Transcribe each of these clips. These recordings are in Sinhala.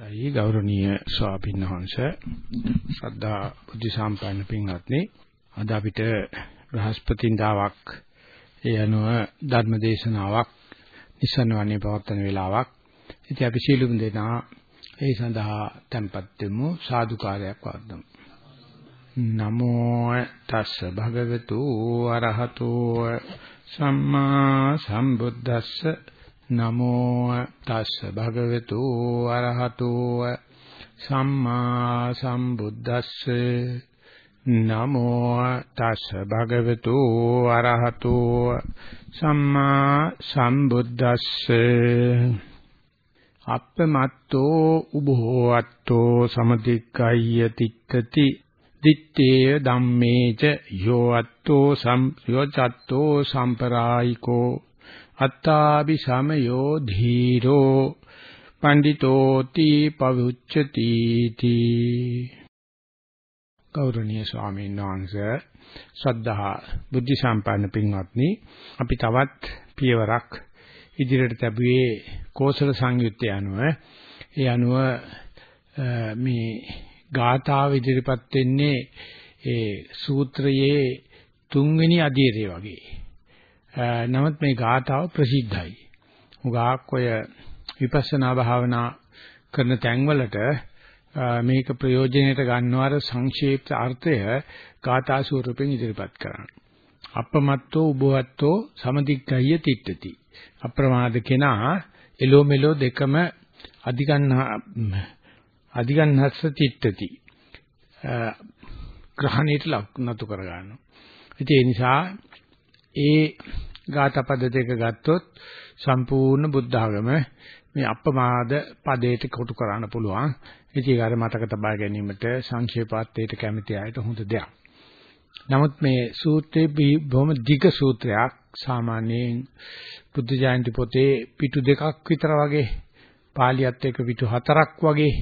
දෛ ගෞරවනීය ස්වාමීන් වහන්සේ. ශ්‍රද්ධා බුද්ධ සම්පන්න පින්වත්නි අද අපිට බ්‍රහස්පතින්දාවක් ඒ අනුව ධර්ම දේශනාවක් නිසන වන්නේ පවත්වන වෙලාවක්. ඉතින් අපි සීලුම් දෙනා ඒ සඳහා tempත් දෙමු සාදුකාරයක් වද්දමු නමෝ තස්ස භගවතු අරහතෝ සම්මා සම්බුද්දස්ස නමෝ තස්ස භගවතු අරහතෝ සම්මා සම්බුද්දස්ස. නමෝ තස්ස භගවතු අරහතෝ සම්මා සම්බුද්දස්ස. අප්පමත්තෝ උභෝවත්තෝ සමතික්කය්‍ය තිත්තති. දිත්තේ ධම්මේච යෝවත්තෝ සම් යෝචත්තෝ සම්පරායිකෝ. අත්තාපි සමයෝ ධීරෝ පණ්ඩිතෝති පවුච්චති තී ගෞරවනීය ස්වාමීන් වහන්සේ ශ්‍රද්ධා බුද්ධ සම්පන්න පින්වත්නි අපි තවත් පියවරක් ඉදිරියට ලැබුවේ කෝසල සංයුත්තය අනුව. ඒ අනුව මේ ගාථාව ඉදිරිපත් වෙන්නේ ඒ සූත්‍රයේ තුන්වෙනි අධීරය වගේ. නමුත් මේ ගාථාව ප්‍රසිද්ධයි. උගාක් ඔය විපස්සනා භාවනා කරන තැන්වලට මේක ප්‍රයෝජනෙට ගන්නවර සංක්ෂේප අර්ථය ගාථා ස්වරූපෙන් ඉදිරිපත් කරන්න. අපමත්තෝ උබවත්තෝ සමදිග්ගය තිට්ඨති. අප්‍රමාද කෙනා එලෝ මෙලෝ දෙකම අධිගන්න අධිගන්නස්ස තිට්ඨති. ග්‍රහණයට නතු කර ගන්නවා. ඒ නිසා ඒ ගාථා පද දෙක ගත්තොත් සම්පූර්ණ බුද්ධ ආගම මේ අප්‍රමාද පදයට කොටු කරන්න පුළුවන්. ඉතින් ඒක අර මතක තබා ගැනීමට සංක්ෂේපාර්ථයට කැමති අයට හොඳ දෙයක්. නමුත් මේ සූත්‍රයේ බොහොම දිග සූත්‍රයක් සාමාන්‍යයෙන් බුද්ධ ජයන්ති පොතේ පිටු දෙකක් විතර වගේ පාලියත් එක්ක පිටු හතරක් වගේ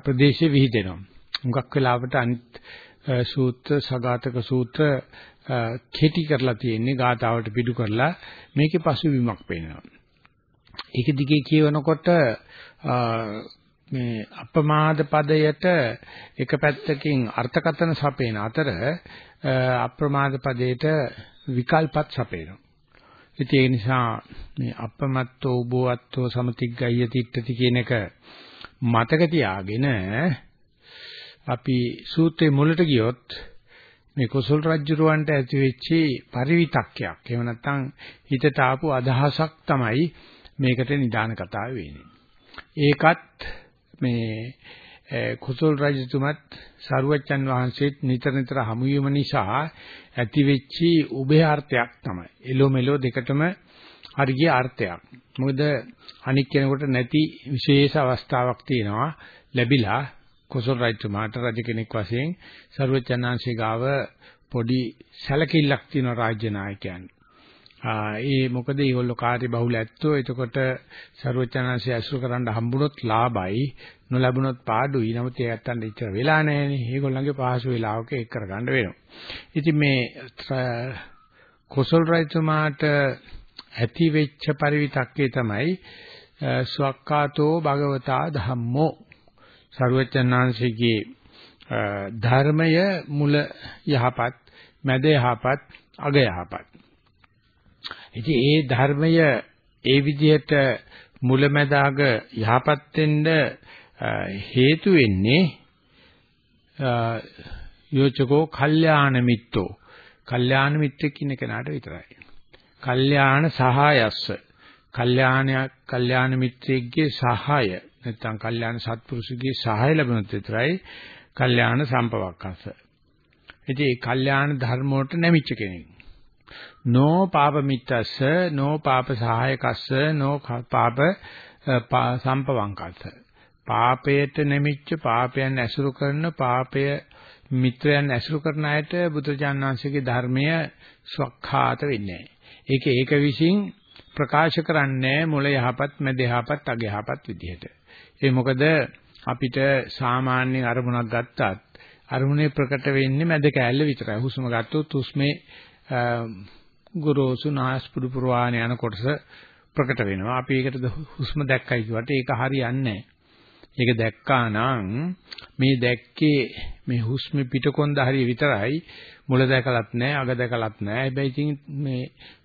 ප්‍රදේශෙ විහිදෙනවා. හුඟක් වෙලාවට අනිත් සූත්‍ර සගතක සූත්‍ර කෙටි කරලා තියෙන්නේ ගාතාවට පිටු කරලා මේකේ පසුබිමක් පේනවා. ඒක දිගේ කියවනකොට මේ අපමාද පදයට එක පැත්තකින් අර්ථකථන සපේන අතර අප්‍රමාද පදයට විකල්පත් සපේනවා. ඉතින් ඒ නිසා මේ අපමත්තෝ උබවත්තෝ සමතිග්ගය තිට්ඨති කියන එක මතක තියාගෙන අපි සූත්‍රයේ මුලට ගියොත් මේ කුසල රජුරවන්ට ඇති වෙච්චි පරිවිතක්කයක්. එහෙම නැත්නම් හිතට ආපු අදහසක් තමයි මේකට නිදාන කතාව වෙන්නේ. ඒකත් මේ කුසල රජතුමත් සරුවච්චන් වහන්සේත් නිතර නිතර හමු වීම නිසා ඇති වෙච්චි උභයාර්ථයක් තමයි. එලෝ මෙලෝ දෙකටම හරිය අර්ථයක්. මොකද අනික් කෙනෙකුට නැති විශේෂ අවස්ථාවක් තියෙනවා ලැබිලා කොසල් රාජ්‍ය මාට රජ කෙනෙක් වශයෙන් ਸਰවචනාංශී ගාව පොඩි සැලකිල්ලක් තියෙන රාජ්‍ය නායකයන්. ඒ මොකද ඒගොල්ලෝ කාර්ය බහුල ඇත්තෝ. එතකොට ਸਰවචනාංශය අසුර කරන්න හම්බුනොත් ලාභයි නොලැබුණොත් පාඩුයි. නමුත් ඒ ඇත්තන්ට ඉච්චර වෙලා නැහැනේ. ඒගොල්ලන්ගේ පහසු වෙලාවක ඒක කරගන්න වෙනවා. ඉතින් මේ කොසල් රජතුමාට ඇති වෙච්ච පරිවිතක්කේ තමයි ස්වක්කාතෝ භගවතා ධම්මෝ. සරුවචනාංශයේ ධර්මය මුල යහපත් මැද යහපත් අග යහපත්. ඉතින් ඒ ධර්මය ඒ විදිහට මුල මැද අග යහපත් වෙන්න හේතු වෙන්නේ යෝචකෝ කල්යාණ මිත්තෝ. කල්යාණ මිත්‍රෙක් ඉන්න කෙනාට විතරයි. කල්යාණ සහායස්ස. කල්යාණයක් කල්යාණ මිත්‍රයෙක්ගේ සහාය. නැත්නම් කල්යාණ සත්පුරුෂගේ සහාය ලැබුණොත් විතරයි කල්යාණ සම්පවක්කස. ඉතින් ඒ කල්යාණ ධර්ම වලට නැමිච්ච කෙනෙක්. නෝ පාප මිත්තස්ස නෝ පාප සහායකස්ස නෝ පාප සම්පවංකස්ස. පාපයට නැමිච්ච පාපයන් ඇසුරු කරන පාපය මිත්‍රයන් ඇසුරු කරන අයට බුදුජානනාංශගේ ධර්මය ස්වකහාත වෙන්නේ නැහැ. ඒක ඒක විසින් ප්‍රකාශ කරන්නේ මුල යහපත් මැද යහපත් අග යහපත් විදිහට. ඒ මොකද අපිට සාමාන්‍ය අරමුණක් ගත්තත් අරමුණේ ප්‍රකට වෙන්නේ මැද කෑල්ල විතරයි. හුස්ම ගත්තොත් හුස්මේ ගුරුසු නාස්පුඩු පුරවාන යන කොටස ප්‍රකට වෙනවා. අපි ඒකට හුස්ම දැක්කයි කියවට ඒක හරියන්නේ නැහැ. ඒක දැක්කා නම් මේ දැක්කේ මේ හුස්ම පිටකොන්ද හරිය විතරයි මුල දැකලත් නැහැ අග දැකලත් නැහැ. හැබැයි ඉතින් මේ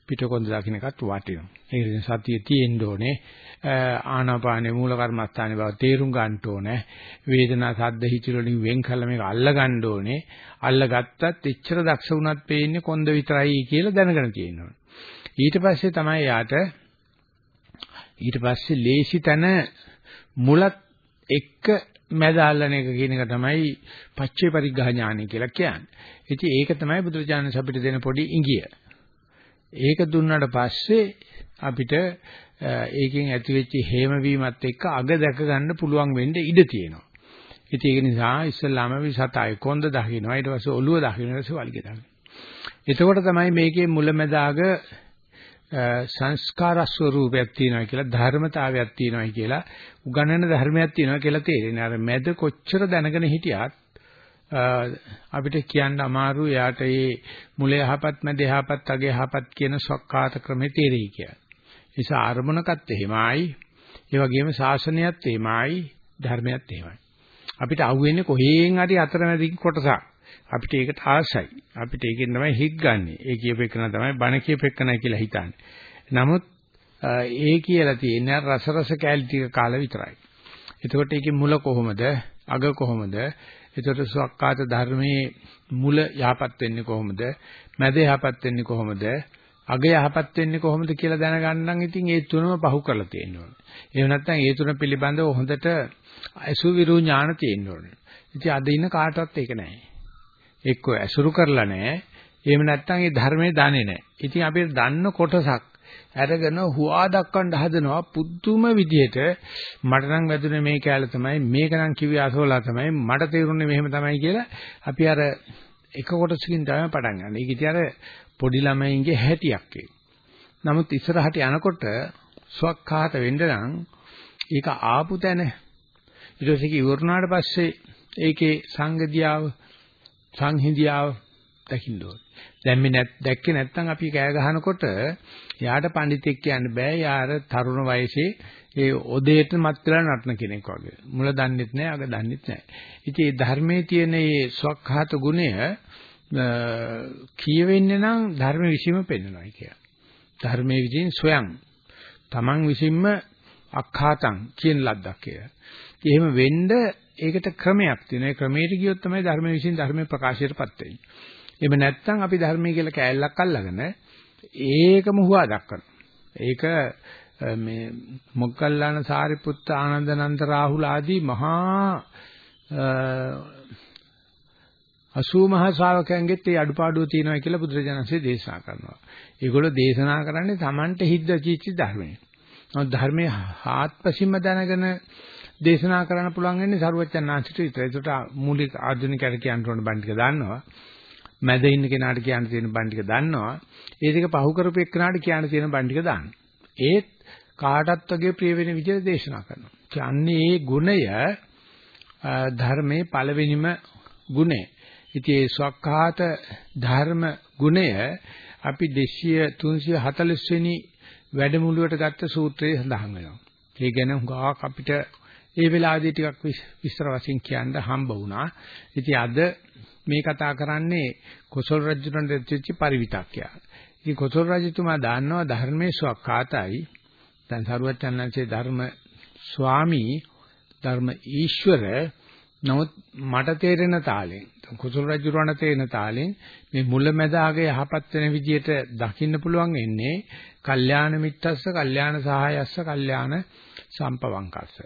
පිටකොන්ද දකින්න එකත් වටිනවා. ඒ නිසා සතිය තියෙන්න ඕනේ. ආනාපානේ මූල කර්මස්ථානේ බව තේරුම් ගන්න ඕනේ. වේදනා සද්ද හිතිර වලින් වෙන් කළ මේක අල්ල ගන්න ඕනේ. අල්ල ගත්තත් එච්චර දක්ෂ වුණත් පේන්නේ කොන්ද විතරයි කියලා දැනගෙන තියෙනවා. ඊට පස්සේ තමයි යාට ඊට පස්සේ ලේසි තන මුලත් එක්ක මැද අල්ලන එක කියන එක තමයි පච්චේ පරිග්‍රහ ඥානය කියලා කියන්නේ. ඉතින් ඒක තමයි බුදුරජාණන් අපිට දෙන පොඩි ඉඟිය. ඒක දුන්නාට පස්සේ අපිට ඒකෙන් ඇතිවෙච්ච හේම වීමත් එක්ක අග දැක ගන්න පුළුවන් වෙන්න ඉඩ තියෙනවා. ඉතින් ඒක නිසා ඉස්සල්ලාම අපි සතයි කොන්ද දකින්නවා ඊට පස්සේ ඔළුව දකින්න ඊට පස්සේ වලිග දකින්න. එතකොට තමයි මේකේ මුලැමැදාග සංස්කාර ස්වරූපයක් තියෙනවා කියලා ධර්මතාවයක් තියෙනවා කියලා උගන්වන ධර්මයක් තියෙනවා කියලා තේරෙන්නේ. අර මැද කොච්චර දැනගෙන හිටියත් අපිට කියන්න අමාරු යාට මේ මුල යහපත් මැද යහපත් අග යහපත් කියන සක්කාත ක්‍රමේ තේරෙයි කියලා. නිසා අරමුණකත් එහෙමයි. ඒ වගේම ශාසනයත් එහෙමයි ධර්මයත් එහෙමයි. අපිට අහුවෙන්නේ කොහෙන් හරි අතරමැදි කොටසක්. අපිට ඒකට ආසයි. අපිට ඒකෙන් තමයි හික් ගන්නෙ. ඒ කියපෙකන තමයි බණ කියපෙකනයි කියලා හිතන්නේ. නමුත් ඒ කියලා තියෙන්නේ රස රස කැලි ටික කාල විතරයි. එතකොට ඒකේ මුල කොහොමද? අග කොහොමද? එතකොට සක්කාත ධර්මයේ මුල යහපත් වෙන්නේ කොහොමද? මැද යහපත් වෙන්නේ කොහොමද? අග යහපත් වෙන්නේ කොහොමද කියලා දැනගන්න නම් ඉතින් ඒ තුනම පහු කරලා තියෙන්න ඕනේ. එහෙම නැත්නම් ඒ තුන පිළිබඳව හොඳට අසුවිරු ඥාන තියෙන්න ඕනේ. ඉතින් අද ඉන්න කාටවත් ඒක නැහැ. එක්ක ඇසුරු කරලා නැහැ. එහෙම නැත්නම් ඒ ධර්මයේ දන්නේ නැහැ. ඉතින් අපි දන්න කොටසක් අරගෙන හුවා දක්වන්න හදනවා පුදුම විදියට මට නම් වැදුනේ මේ කැල තමයි මේක නම් කිව්වේ අසෝලා තමයි මට තේරුනේ මෙහෙම තමයි කියලා අපි අර එක කොටසකින් තමයි පටන් ගන්න. ඒක ඉතින් අර පොඩි ළමයින්ගේ හැටියක් ඒක. නමුත් ඉස්සරහට යනකොට ස්වකහාත වෙන්න නම් ඒක ආපු තැන ඊට පස්සේ ඉවරනාට පස්සේ ඒකේ සංගදියාව සංහිඳියාව දකින්න ඕනේ. දැන් මේ නැත් දැක්කේ නැත්නම් අපි කෑ ගහනකොට යාට පඬිතෙක් කියන්න බෑ. යාර තරුණ වයසේ ඒ ඔදේට මත් වෙලා නටන කෙනෙක් වගේ. මුල දන්නෙත් නෑ, අග දන්නෙත් නෑ. ඉතින් මේ ධර්මයේ තියෙන මේ ස්වකහාත ගුණය කියවෙන්නේ නම් ධර්ම විසීම පෙන්වනවා කියලා. ධර්මයේ විදිහින් සොයන් තමන් විසින්ම අක්ඛාතං කියන ලද්දක් කියලා. එහෙම වෙන්න ඒකට ක්‍රමයක් තියෙනවා. ඒ ක්‍රමයට ගියොත් තමයි ධර්මයේ විසින් ධර්මයේ ප්‍රකාශයටපත් වෙන්නේ. එහෙම නැත්නම් අපි ධර්මයේ කියලා කෑල්ලක් අල්ලගෙන ඒකම හුවා දක්වනවා. ඒක මේ මොග්ගල්ලාන සාරිපුත්ත ආනන්දනන්ද රාහුල ආදී මහා 80 මහා ශ්‍රාවකයන්ගෙත් ඒ අඩුපාඩුව තියෙනවා කියලා බුදුරජාණන්සේ දේශනා කරනවා. ඒගොල්ලෝ දේශනා කරන්නේ Tamante හිද්ද චීචි ධර්මයේ. නමුත් ධර්මයේ ආත්පසින්ම දැනගෙන දේශනා කරන්න පුළුවන් වෙන්නේ සරුවච්චන් ආංශිට විතරයි. ඒකට මූලික ආධුනිකයට කියන්න ඕන බණ ටික දන්නවා. මැද ඉන්න කෙනාට කියන්න තියෙන බණ ටික දන්නවා. ඒ දෙක පහු කරපු එක්කනාට කියන්න තියෙන බණ ටික දාන්න. ඒත් කාටත් වගේ ප්‍රිය වෙන විදිහට දේශනා කරනවා. කියන්නේ මේ ගුණය ධර්මයේ පළවෙනිම ගුණය. ඉතින් ඒ ස්වකහාත ධර්ම ගුණය අපි 200 340 වෙනි වැඩමුළුවට ගත්ත සූත්‍රයේ සඳහන් වෙනවා. ඒ ගැන හුඟක් අපිට ඒ වෙලාවේදී ටිකක් විස්තර වශයෙන් කියන්න හම්බ වුණා. ඉතින් අද මේ කතා කරන්නේ කොසල් රජුන්ට දෙච්ච පරිවිතක්කය. ඉතින් කොසල් රජතුමා දන්නවා ධර්මයේ ස්වකහාතයි. දැන් සරුවච්චන්හන්සේ ධර්ම ස්වාමී ධර්ම ඊශ්වර නමුත් මට තේරෙන තාලෙන් කුසල රජුරණ තේරෙන තාලෙන් මේ මුලැමැදාග යහපත් වෙන විදියට දකින්න පුළුවන් වෙන්නේ කල්යාණ මිත්තස්ස කල්යාණ සහායස්ස කල්යාණ සම්පවංකස්ස.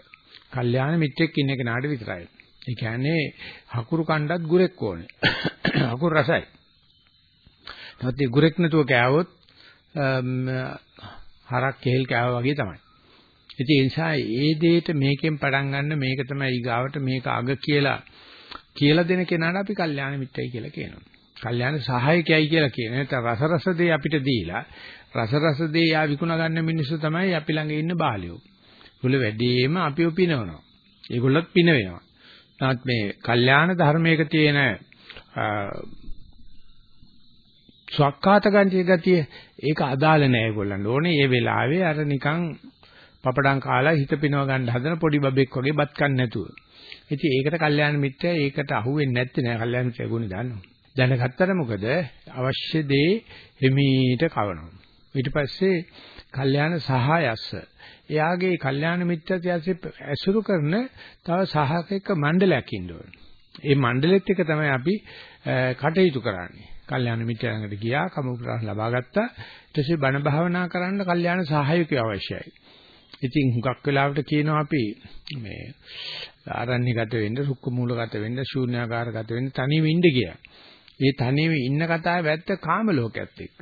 කල්යාණ මිත්‍රෙක් ඉන්න කෙනාට විතරයි. ඒ කියන්නේ හකුරු කණ්ඩත් ගුරෙක් ඕනේ. හකුරු රසයි. නැත්නම් ඒ ගුරෙක් නැතුව කෑවොත් හරක් කෙහෙල් කෑවා වගේ තමයි. ඉතින් ඒ නිසා ඒ දෙයට මේකෙන් පටන් ගන්න මේක තමයි ඊගාවට මේක අග කියලා කියලා දෙන කෙනාට අපි කල්යාණ මිත්‍රයි කියලා කියනවා. කල්යාණ සහායකයයි කියලා කියන. නැත්නම් රස රස දේ අපිට දීලා රස රස දේ යා විකුණ ගන්න මිනිස්සු තමයි අපි ළඟ ඉන්න බාලයෝ. ඒගොල්ලෝ වැඩිම අපිව පිනවනවා. ඒගොල්ලොත් පින වෙනවා. නමුත් මේ කල්යාණ ධර්මයක තියෙන ස්වකහාත ගන්තිය ගතිය ඒක අදාළ නෑ ඒගොල්ලන්ට ඕනේ ඒ වෙලාවේ අර නිකන් පපඩම් කාලා හිත පිනව ගන්න හදන පොඩි බබෙක් වගේ බත් කන්නේ නැතුව. ඉතින් ඒකට කල්යාණ මිත්‍රයා ඒකට අහුවෙන්නේ නැත්තේ නෑ කල්යාණ මිත්‍රයා ගුණ දන්නවා. දැනගත්තට මොකද අවශ්‍ය දේ හිමීට කවනවා. ඊට පස්සේ කල්යාණ සහායස්ස. එයාගේ කල්යාණ මිත්‍රත්වයේ ඇසුරු කරන තව සහායක මණ්ඩලයක් ඉන්න ඕනේ. ඒ මණ්ඩලෙත් එක තමයි අපි කටයුතු කරන්නේ. කල්යාණ මිත්‍රයන්කට ගියා, කමුපුරා ලබා ගත්තා. ඊට පස්සේ බණ භාවනා කරන්න කල්යාණ සහායකයෝ අවශ්‍යයි. ඉතින් හුඟක් වෙලාවට කියනවා අපි මේ ආරණ්‍යගත වෙන්න, රුක්ක මූලගත වෙන්න, ශූන්‍යාකාරගත වෙන්න තනියම ඉන්න කියලා. මේ තනියම ඉන්න කතාව ඇත්ත කාම ලෝකයක් එක්ක.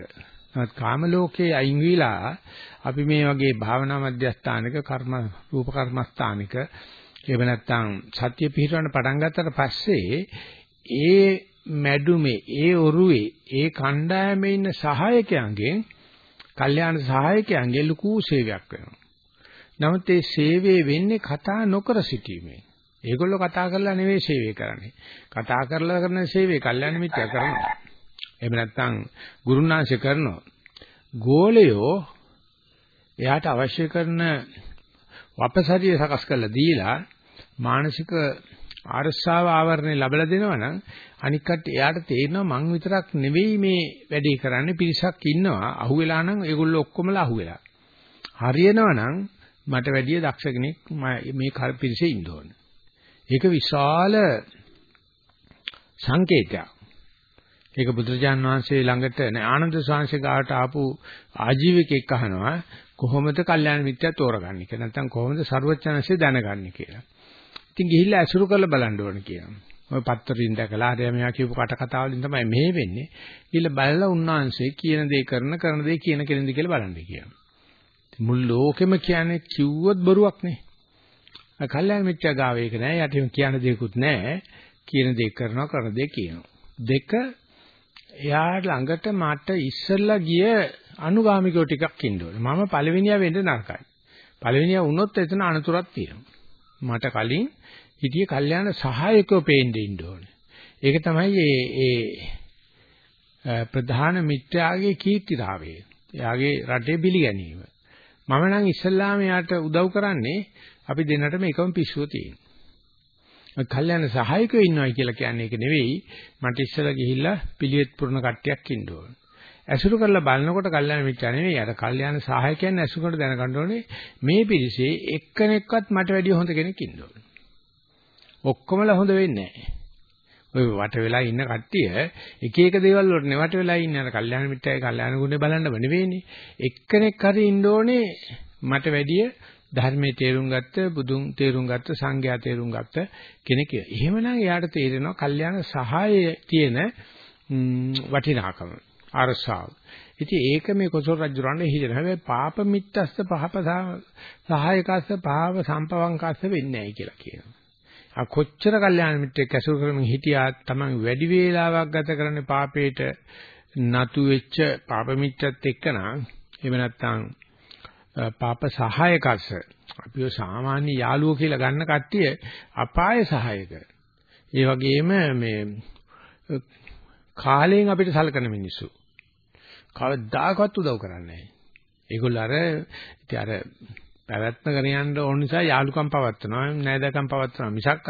නමුත් කාම ලෝකයේ අයින් විලා අපි මේ වගේ භාවනා මධ්‍යස්ථානික කර්ම රූප කර්මස්ථානික එහෙම නැත්නම් සත්‍ය පිහිටවන්න පටන් ගත්තට පස්සේ ඒ මැඩුමේ ඒ ඔරුවේ ඒ කණ්ඩායමේ ඉන්න සහායකයන්ගෙන් කල්යාණ සහායකයන්ගේ ලুকু සේවයක් වෙනවා. නමුත් ඒ සේවය වෙන්නේ කතා නොකර සිටීමෙන්. ඒගොල්ලෝ කතා කරලා නෙවෙයි සේවය කරන්නේ. කතා කරලා කරන සේවය කල්යාණ මිත්‍යා කරනවා. එහෙම නැත්නම් ගුරුනාංශ කරනවා. ගෝලයෝ එයාට අවශ්‍ය කරන වපසරිය සකස් කරලා දීලා මානසික ආරස්සාව ආවරණය ලැබලා දෙනවා නම් අනික් කට්ටිය එයාට තේරෙනවා මං විතරක් නෙවෙයි මේ වැඩේ කරන්නේ පිරිසක් ඉන්නවා අහුවෙලා නම් ඒගොල්ලෝ ඔක්කොමලා අහුවෙලා හරියනවා නම් මට වැඩිය දක්ෂ කෙනෙක් මේ පිරිසේ ඉන්න ඕනේ ඒක විශාල සංකේතයක් ඒක බුදුරජාන් වහන්සේ ළඟට ආනන්ද සාංශේ ගාවට ආපු ආජීවකෙක් අහනවා කොහොමද කල්යාණ මිත්‍යා තෝරගන්නේ කියලා නැත්නම් කොහොමද ਸਰවඥාන්සේ දැනගන්නේ කියලා. ඉතින් ගිහිල්ලා ඇසුරු කරලා බලන්න ඕන කියනවා. ඔය පත්තරින් දැකලා හරිය මෙයා කියපු කට කතා වලින් තමයි මෙහෙ වෙන්නේ. ගිහිල්ලා බලලා උන්වහන්සේ කියන දේ කරන කරන දේ කියන කෙනෙක්ද කියලා බලන්න කියනවා. මුළු ලෝකෙම කියන්නේ කිව්වොත් බොරුවක් නේ. කල්යාණ මිත්‍යා ගාව ඒක නෑ. යටින් කියන දේකුත් නෑ. කියන දේ කරනවා කරන දේ කියනවා. දෙක එයා ළඟට මට ඉස්සෙල්ලා ගිය අනුගාමිකයෝ ටිකක් ඉන්න ඕනේ. මම පළවෙනියා වෙන්න නරකයි. පළවෙනියා වුණොත් එතන අනතුරක් තියෙනවා. මට කලින් හිටියේ කල්යාණ සහායකව පේන්න ඉන්න ඕනේ. ඒක තමයි ඒ ඒ ප්‍රධාන මිත්‍යාගේ කීර්තිතාවය. එයාගේ රටේ බිලි ගැනීම. මම නම් ඉස්සල්ලාම එයාට උදව් කරන්නේ අපි දෙන්නටම එකම පිස්සුව තියෙනවා. කල්යන සහායකයෝ ඉන්නවයි කියලා කියන්නේ ඒක නෙවෙයි. මට ඉස්සෙල්ලා ගිහිල්ලා පිළිවෙත් පුරන කට්ටියක් ඉන්න ඕන. ඇසුරු කරලා බලනකොට කල්යන මිත්‍යා නෙවෙයි. අර කල්යන සහායකයන් ඇසුරකට දැනගන්න ඕනේ මේ පිළිසේ එක්කෙනෙක්වත් මට වැඩිය හොඳ කෙනෙක් ඉන්න ඕන. ඔක්කොමලා හොඳ වෙන්නේ නැහැ. ඔය වට වෙලා ඉන්න කට්ටිය එක එක දේවල් වලට නෙවට වෙලා ඉන්නේ අර කල්යාණ මිත්‍යයි කල්යාණ ගුණේ බලන්නම නෙවෙයිනේ එක්කෙනෙක් හරි ඉන්න ඕනේ මට වැඩිය ධර්මයේ තේරුම් ගත්ත බුදුන් තේරුම් ගත්ත සංඝයා තේරුම් ගත්ත කෙනෙක්. එහෙමනම් එයාට තේරෙනවා කල්යාණ සහායයේ තියෙන වටිනාකම අරසාව. ඉතින් ඒක මේ කොසල් රජුරන්නේ හිතන හැබැයි පාප මිත්තස්ස පහප සහායකස්ස පහව සම්පවංකස්ස වෙන්නේ නැහැ කියලා කියනවා. ආ කොච්චර කල්යාණ මිත්‍රෙක් ඇසුරු කරමින් හිටියා තමන් වැඩි වේලාවක් ගත කරන්නේ පාපේට නතු වෙච්ච පාප මිත්‍රත් එක්කනම් එහෙම නැත්නම් පාප සහායකස්ස අපිව සාමාන්‍ය යාළුවෝ කියලා ගන්න කට්ටිය අපාය සහායක. ඒ වගේම මේ කාලයෙන් අපිට සලකන මිනිස්සු. කවදාකවත් උදව් කරන්නේ නැහැ. ඒගොල්ලෝ අර ඉතින් අර පැවැත්ම කරන යන්න ඕන නිසා යාළුකම් පවත්නවා නෑදකම් පවත්නවා මිසක්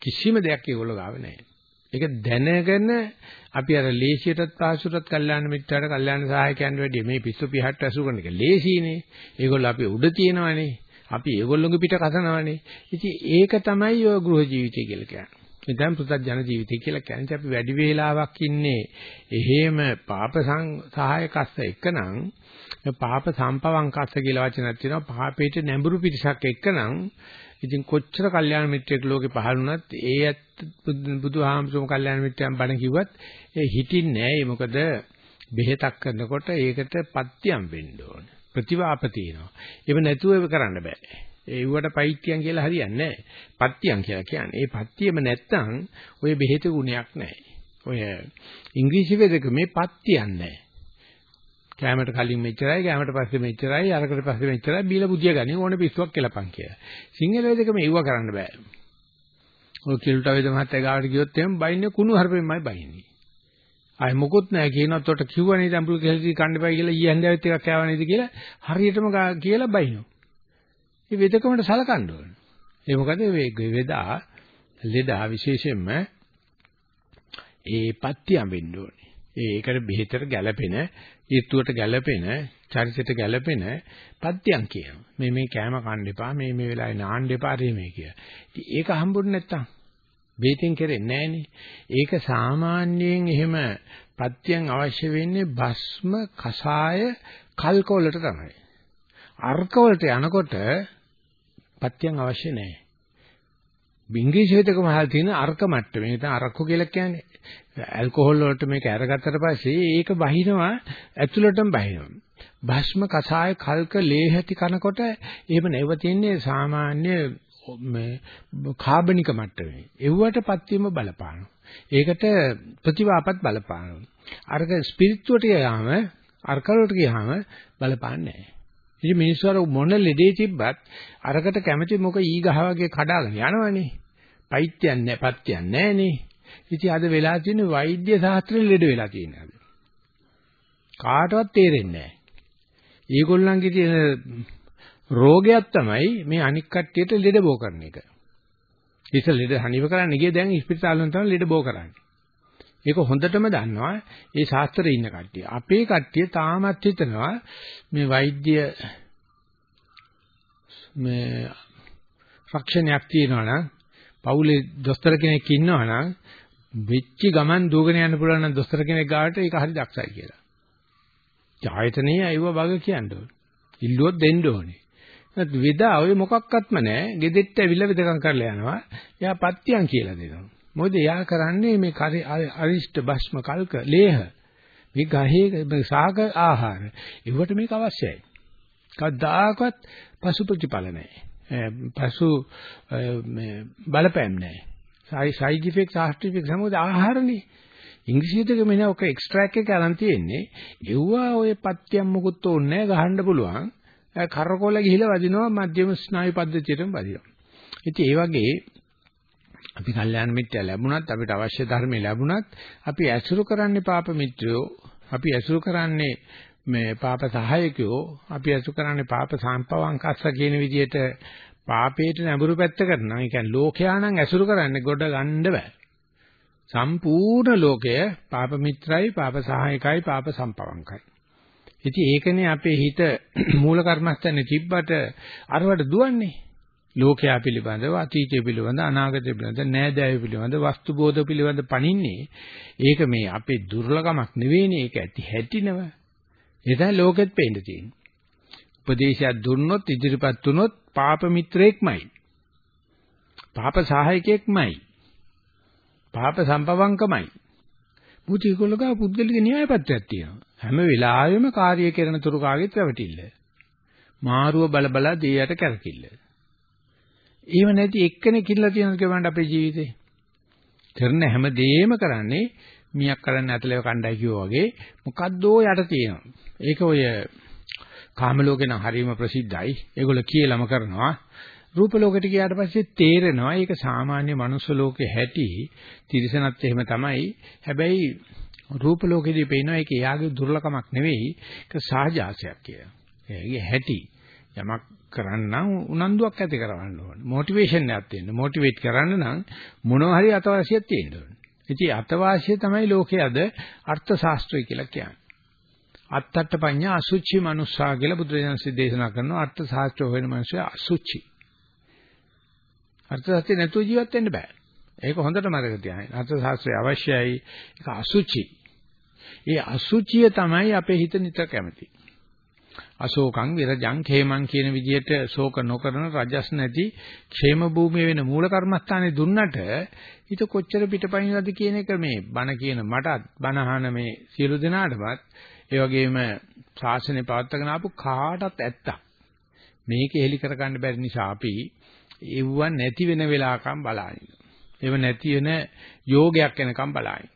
කිසිම දෙයක් ඒගොල්ලෝ ගාව නැහැ. ඒක දැනගෙන අපි අර ලේසියටත් පාසුටත් කල්යාණ මිත්‍රාට කල්යාණ සහායකයන් වැඩි මේ පිස්සු පිහට්ට ඇසු කරන එක ලේසියිනේ. ඒගොල්ලෝ අපි උඩ තියෙනවනේ. අපි ඒගොල්ලෝගේ පිට කසනවනේ. ඉතින් ඒක තමයි ඔය ගෘහ ජීවිතය කියලා කියන්නේ. මෙතන පුතත් ජන ජීවිතය කියලා කියන්නේ අපි වැඩි වේලාවක් ඉන්නේ එහෙම පාප සහායකස්ස එක්කනම් පාප සම්පවංකස්ස කියලා වචනක් තියෙනවා. පාපේට නැඹුරු පිටසක් එක්කනම් ඉතින් කොච්චර කල්යාණ මිත්‍රයෙක් ලෝකේ පහළ වුණත් ඒ ඇත්ත බුදුහාමුදුරුවෝ කල්යාණ මිත්‍රයන් බණ කිව්වත් ඒ හිටින්නේ නැහැ. මොකද බෙහෙතක් කරනකොට ඒකට පත්‍යම් වෙන්න ඕනේ. ප්‍රතිවාප තියෙනවා. ඒව නැතුව ඒක කරන්න බෑ. ඒවට පෛත්‍යම් කියලා හරියන්නේ නැහැ. පත්‍යම් කියලා කියන්නේ. ඒ පත්‍යම නැත්තම් ඔය බෙහෙත ගුණයක් නැහැ. ඔය ඉංග්‍රීසි වේදක මේ පත්‍යම් නැහැ. කැමරට කලින් මෙච්චරයි, කැමරට පස්සේ මෙච්චරයි, අරකට පස්සේ මෙච්චරයි බීලා බුදිය ගනි ඕනේ පිස්සුවක් කියලාපන් කියලා. සිංහල වේදකම ඒව කරන්න බෑ. ඔය කිල්ට වේද මහත්තයා ගාවට ගියොත් එහෙම බයින්නේ කුණු හරපෙන්මයි බයින්නේ. ආයි මොකොත් නැහැ කියනත් උට කිව්වනේ දම්පුල් කෙල්ටි කන්න බෑ කියලා ඊයේ හන්දෑවෙත් එකක් කෑවා නේද කියලා හරියටම කියලා බයිනෝ. ඒ වෙදකමට සලකන්න ඕනේ. ඒ මොකද මේ වෙදා ලෙඩා විශේෂයෙන්ම ඒ පත්‍ය අඹෙන්න ඕනේ. ඒකට බෙහෙතට ගැළපෙන, ඍතුවට ගැළපෙන, චරිතයට ගැළපෙන පත්‍යම් කියනවා. මේ මේ කෑම කන්න එපා, මේ මේ වෙලාවේ නාන්න එපා මේ කිය. ඉතින් ඒක හම්බුනේ නැත්තම් බේතෙන් කෙරෙන්නේ නැහනේ. ඒක සාමාන්‍යයෙන් එහෙම පත්‍යම් අවශ්‍ය වෙන්නේ භස්ම, කසාය, කල්ක වලට තමයි. අර්ක වලට යනකොට පත්‍යම් අවශ්‍ය නැහැ. ඉංග්‍රීසි වේදකම අහලා තියෙන අර්ක මට්ටම. ඒක තමයි අරක්කු කියලා කියන්නේ. ඇල්කොහොල් වලට මේක අරගත්තට පස්සේ ඒක බහිනවා ඇතුළටම බහිනවා. භස්ම කසාය කල්ක ලේහැටි කනකොට එහෙම නැව තියන්නේ සාමාන්‍ය මේ කාබනික මට්ටමේ. එව්වට පත්වීම බලපානවා. ඒකට ප්‍රතිවාපත් බලපානවා. අරක ස්පිරිට්ුවට ගියාම අර්කවලට ගියාම බලපාන්නේ නැහැ. ඉතින් මිනිස්සු අර මොන ලෙඩේ තිබ්බත් අරකට කැමති මොක ඊ ගහ වගේ කඩාගෙන යනවනේ. පෛත්‍යයක් නැහැ, පත්‍යයක් නැහනේ. ඉතින් අද වෙලා තියෙන වෛද්‍ය ශාස්ත්‍රෙ ලෙඩ වෙලා තියෙනවා. කාටවත් තේරෙන්නේ නැහැ. ඒගොල්ලන්ගේ තියෙන රෝගයක් තමයි මේ අනික් කට්ටියට ලෙඩ බෝ කරන එක. ඉතින් ලෙඩ හනිව කරන්න ගියේ දැන් ඉස්පිරිතාල වල තමයි ලෙඩ බෝ කරන්නේ. ඒක හොඳටම දන්නවා ඒ ශාස්ත්‍රයේ ඉන්න කට්ටිය. අපේ කට්ටිය තාමත් හිතනවා මේ වෛද්‍ය මේ රක්ෂණයක් තියෙනවා නම් පවුලේ දොස්තර කෙනෙක් ඉන්නවා නම් වෙච්ච ගමන් දුවගෙන යන්න පුළුවන් නම් දොස්තර කෙනෙක් ගාවට ඒක හරි දක්ෂයි කියලා. ආයතනයේ අයව බග කියන්න ඕනේ. ඉල්ලුවොත් දෙන්න ඕනේ. ඒත් වෙදා ඔය මොකක්වත්ම නැහැ. ගෙදෙට්ට ඇවිල්ලා වෙදකම් කරලා යනවා. එයා පත්‍යම් කියලා දෙනවා. මොකද එයා කරන්නේ මේ අරිෂ්ඨ භස්ම කල්ක ලේහ. මේ ගහේ සාග ආහාර. ඒවට මේක අවශ්‍යයි. කවදාකවත් පසු ප්‍රතිඵල නැහැ. පසු මේ බලපෑම් නැහැ. සයිඩ් ඉෆෙක්ට් ආෆ්ටර් ඉෆෙක්ට් සමෝද ආහාරනේ. ඉංග්‍රීසියට මෙන්න ඔක එක්ස්ට්‍රැක්ට් එක අරන් තියෙන්නේ. එව්වා ඔය පත්‍යම් මොකුත් ඕනේ ගහන්න පුළුවන්. කරකොල ගිහිලා වදිනවා මධ්‍යම ස්නායු පද්ධතියටම වදිනවා. ඉතින් ඒ වගේ අපි කල්යාණ මිත්‍ය ලැබුණත් අපිට අවශ්‍ය ධර්ම ලැබුණත් අපි ඇසුරු කරන්නේ පාප මිත්‍රයෝ අපි ඇසුරු කරන්නේ මේ පාප සහායකයෝ අපි ඇසුරු කරන්නේ පාප සම්පවංකස්ස කියන විදිහට පාපේට නැඹුරු පැත්ත කරනවා. ඒ කියන්නේ ලෝකයා නම් ඇසුරු කරන්නේ ගොඩ ගන්න බෑ. සම්පූර්ණ ලෝකය පාප මිත්‍රයි, පාප සහායකයි, පාප සම්පවංකයි. ඉතින් ඒකනේ අපේ හිත මූල කර්මස්ථානේ තිබ්බට අරවට දුවන්නේ. ලෝකයා පිළිබඳව, අතීතය පිළිබඳව, අනාගතය පිළිබඳව, නෑදෑය පිළිබඳව, වස්තු බෝධ පිළිබඳව පණින්නේ. ඒක මේ අපේ දුර්ලභමක් නෙවෙයිනේ. ඒක ඇති හැටිනව. ඒ තමයි ලෝකෙත් පේන්න තියෙන්නේ. උපදේශයක් දුන්නොත් ඉදිරිපත් වුණොත් පාප මිත්‍රයෙක්මයි. පාප සහායකයෙක්මයි. පාප සම්පවංකමයි. මුචි ඒගොල්ලෝ පුද්ගලික න්‍යායපත්‍යක් තියෙනවා. හැම වෙලාවෙම කාර්ය කරන තුරු කාගෙත් රැවටිල්ල. මාරුව බල බල දෙයට කැරකිල්ල. ඒව නැති එක්කෙනෙක් ඉල්ලලා තියෙනවද කියවන්න අපේ ජීවිතේ. කරන හැම දෙයක්ම කරන්නේ මියක් කරන්න ඇතලව කණ්ඩායි කිව්වා වගේ මොකද්දෝ යට තියෙනවා. ඒක ඔය කාම ලෝකේ නම් හරිම ප්‍රසිද්ධයි. ඒගොල්ලෝ කියලාම කරනවා. රූප ලෝකෙට ගියාට පස්සේ තේරෙනවා ඒක සාමාන්‍ය මනුස්ස ලෝකේ හැටි තිරිසනත් එහෙම තමයි. හැබැයි රූප ලෝකෙදී පේනවා ඒක එයාගේ දුර්ලකමක් නෙවෙයි ඒක සාජාසයක් කියලා. ඒගේ හැටි යමක් කරන්න උනන්දුවක් ඇති කරවන්න ඕනේ. මොටිවේෂන් එකක් තියෙන්න. මොටිවේට් කරන්න නම් මොනවා හරි අතවාසියක් තියෙන්න ඕනේ. ඉතින් අතවාසිය තමයි ලෝකයේ අද අර්ථ ශාස්ත්‍රය කියලා කියන්නේ. අත්තට්ඨ පඤ්ඤා අසුචි මනුස්සා කියලා බුදුරජාණන්සේ දේශනා කරනවා අර්ථ ශාස්ත්‍ර හොයන මිනිස්සු අසුචි. අර්ථ ශාස්ත්‍රය නැතුව ජීවත් වෙන්න බෑ. ඒක හොඳට මතක තියාගන්න. අර්ථ ශාස්ත්‍රය අවශ්‍යයි. ඒක අසුචි. ඒ අසුචිය තමයි අපේ හිත නිතර කැමති. අශෝකං විරජං khemං කියන විදිහට ශෝක නොකරන රජස් නැති ക്ഷേම භූමිය වෙන මූල කර්මස්ථානේ දුන්නට හිත කොච්චර පිටපයින්වද කියන එක මේ බණ කියන මටත් බණහන මේ සියලු දෙනාටමත් ඒ වගේම ශාසනය පවත්වාගෙන ආපු කාටත් ඇත්තක්. මේක එහෙලි කරගන්න බැරි නිසා අපි ඒව නැති වෙන වෙලාවකම් බලائیں۔ ඒව නැති වෙන යෝගයක් වෙනකම් බලائیں۔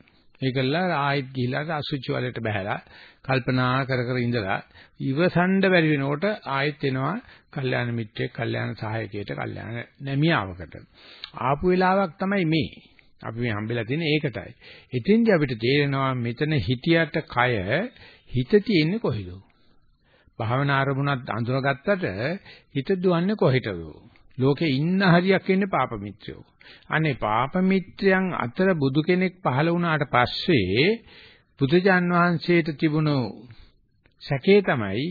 ඒකල්ලා ආයෙත් ගිහිලා අසුචි වලට බහැලා කල්පනා කර කර ඉඳලා ඉවසන්න බැරි වෙනකොට ආයෙත් එනවා කල්යාණ මිත්‍රයෙක්, කල්යාණ සහායකයෙක්, කල්යාණ නැමියාවකට. ආපු වෙලාවක් තමයි මේ. අපි මේ හම්බෙලා තියෙන්නේ ඒකටයි. එතින්දි අපිට තේරෙනවා මෙතන හිටියට කය හිත තියෙන්නේ කොහෙද? භාවනා අරමුණක් අඳුරගත්තට හිත දුවන්නේ කොහෙටද? ලෝකේ ඉන්න හරියක් ඉන්නේ පාප මිත්‍රයෝ. අනේ පාප මිත්‍රයන් අතර බුදු කෙනෙක් පහළ වුණාට පස්සේ බුදුජාන් වහන්සේට තිබුණු සැකේ තමයි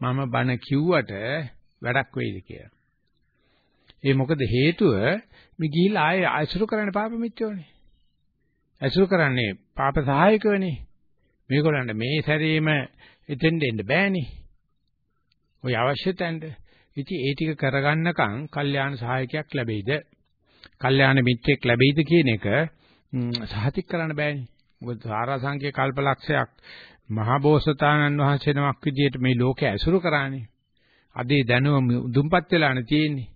මම බණ කිව්වට වැඩක් වෙයිද කියලා. ඒ මොකද හේතුව මේ ගිහිල්ලා ආයේ අසුරු කරන්න පාප මිත්‍රෝනේ. අසුරු කරන්නේ පාප සහායකවනේ. මේගොල්ලන්ට මේ සැරේම එතෙන්ට එන්න බෑනේ. ওই අවශ්‍ය තැනට. ඉතින් ඒ ටික කරගන්නකම් කල්යාණ සහායකයක් ලැබෙයිද? කල්යාණ මිත්‍රෙක් ලැබෙයිද කියන එක සහතික කරන්න බෑනේ. මොකද සාරාංශික කල්පලක්ෂයක් මහා බෝසතාණන් වහන්සේ නමක් විදියට මේ ලෝකය ඇසුරු කරානේ. අදේ දැනුම දුම්පත් වෙලානේ තියෙන්නේ.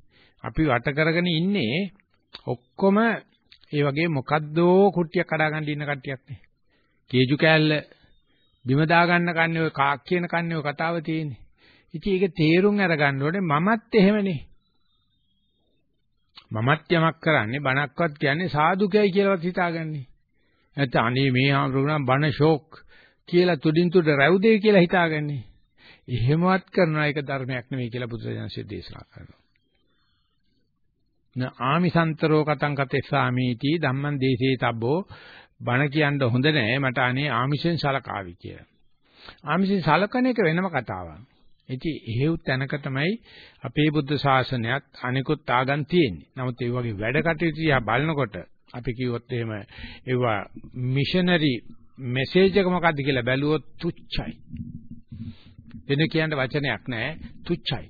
අපි වට කරගෙන ඉන්නේ ඔක්කොම ඒ වගේ මොකද්දෝ කුට්ටියක් කඩාගන්න ඉන්න කට්ටියක් නේ. කේජු කෑල්ල බිම දා ගන්න කන්නේ ඔය කාක් කියන කන්නේ ඔය කතාව තියෙන්නේ. ඉතින් ඒක තේරුම් අරගන්න ඕනේ මමත් එහෙමනේ. මමත් යමක් කරන්නේ බණක්වත් කියන්නේ සාදුකයි කියලාවත් හිතාගන්නේ. නැත්නම් අනේ මේ ආමරුණම් බණ ෂෝක් කියලා තුඩින් තුඩ රැවුදේ කියලා හිතාගන්නේ. එහෙමවත් කරන එක ධර්මයක් නෙවෙයි කියලා බුදුරජාණන්සේ දේශනා කරනවා. න ආමිසන්තරෝ කතං කතෙස්සාමීති ධම්මං දේශේ තබ්බෝ බණ කියන්න හොඳ නෑ මට අනේ ආමිෂෙන් සලකාවි කියලා. ආමිෂෙන් සලකන එක වෙනම කතාවක්. ඉතින් එහෙව් තැනක තමයි අපේ බුද්ධ ශාසනයත් අනිකුත් ආගම් තියෙන්නේ. නමුත් ඒ වගේ වැඩ කටයුතු දිහා බලනකොට අපි කිව්වොත් එහෙම ඒවා මිෂනරි මෙසේජ් එක මොකද්ද කියලා බැලුවොත් තුච්චයි. වෙන කියන්න වචනයක් නැහැ තුච්චයි.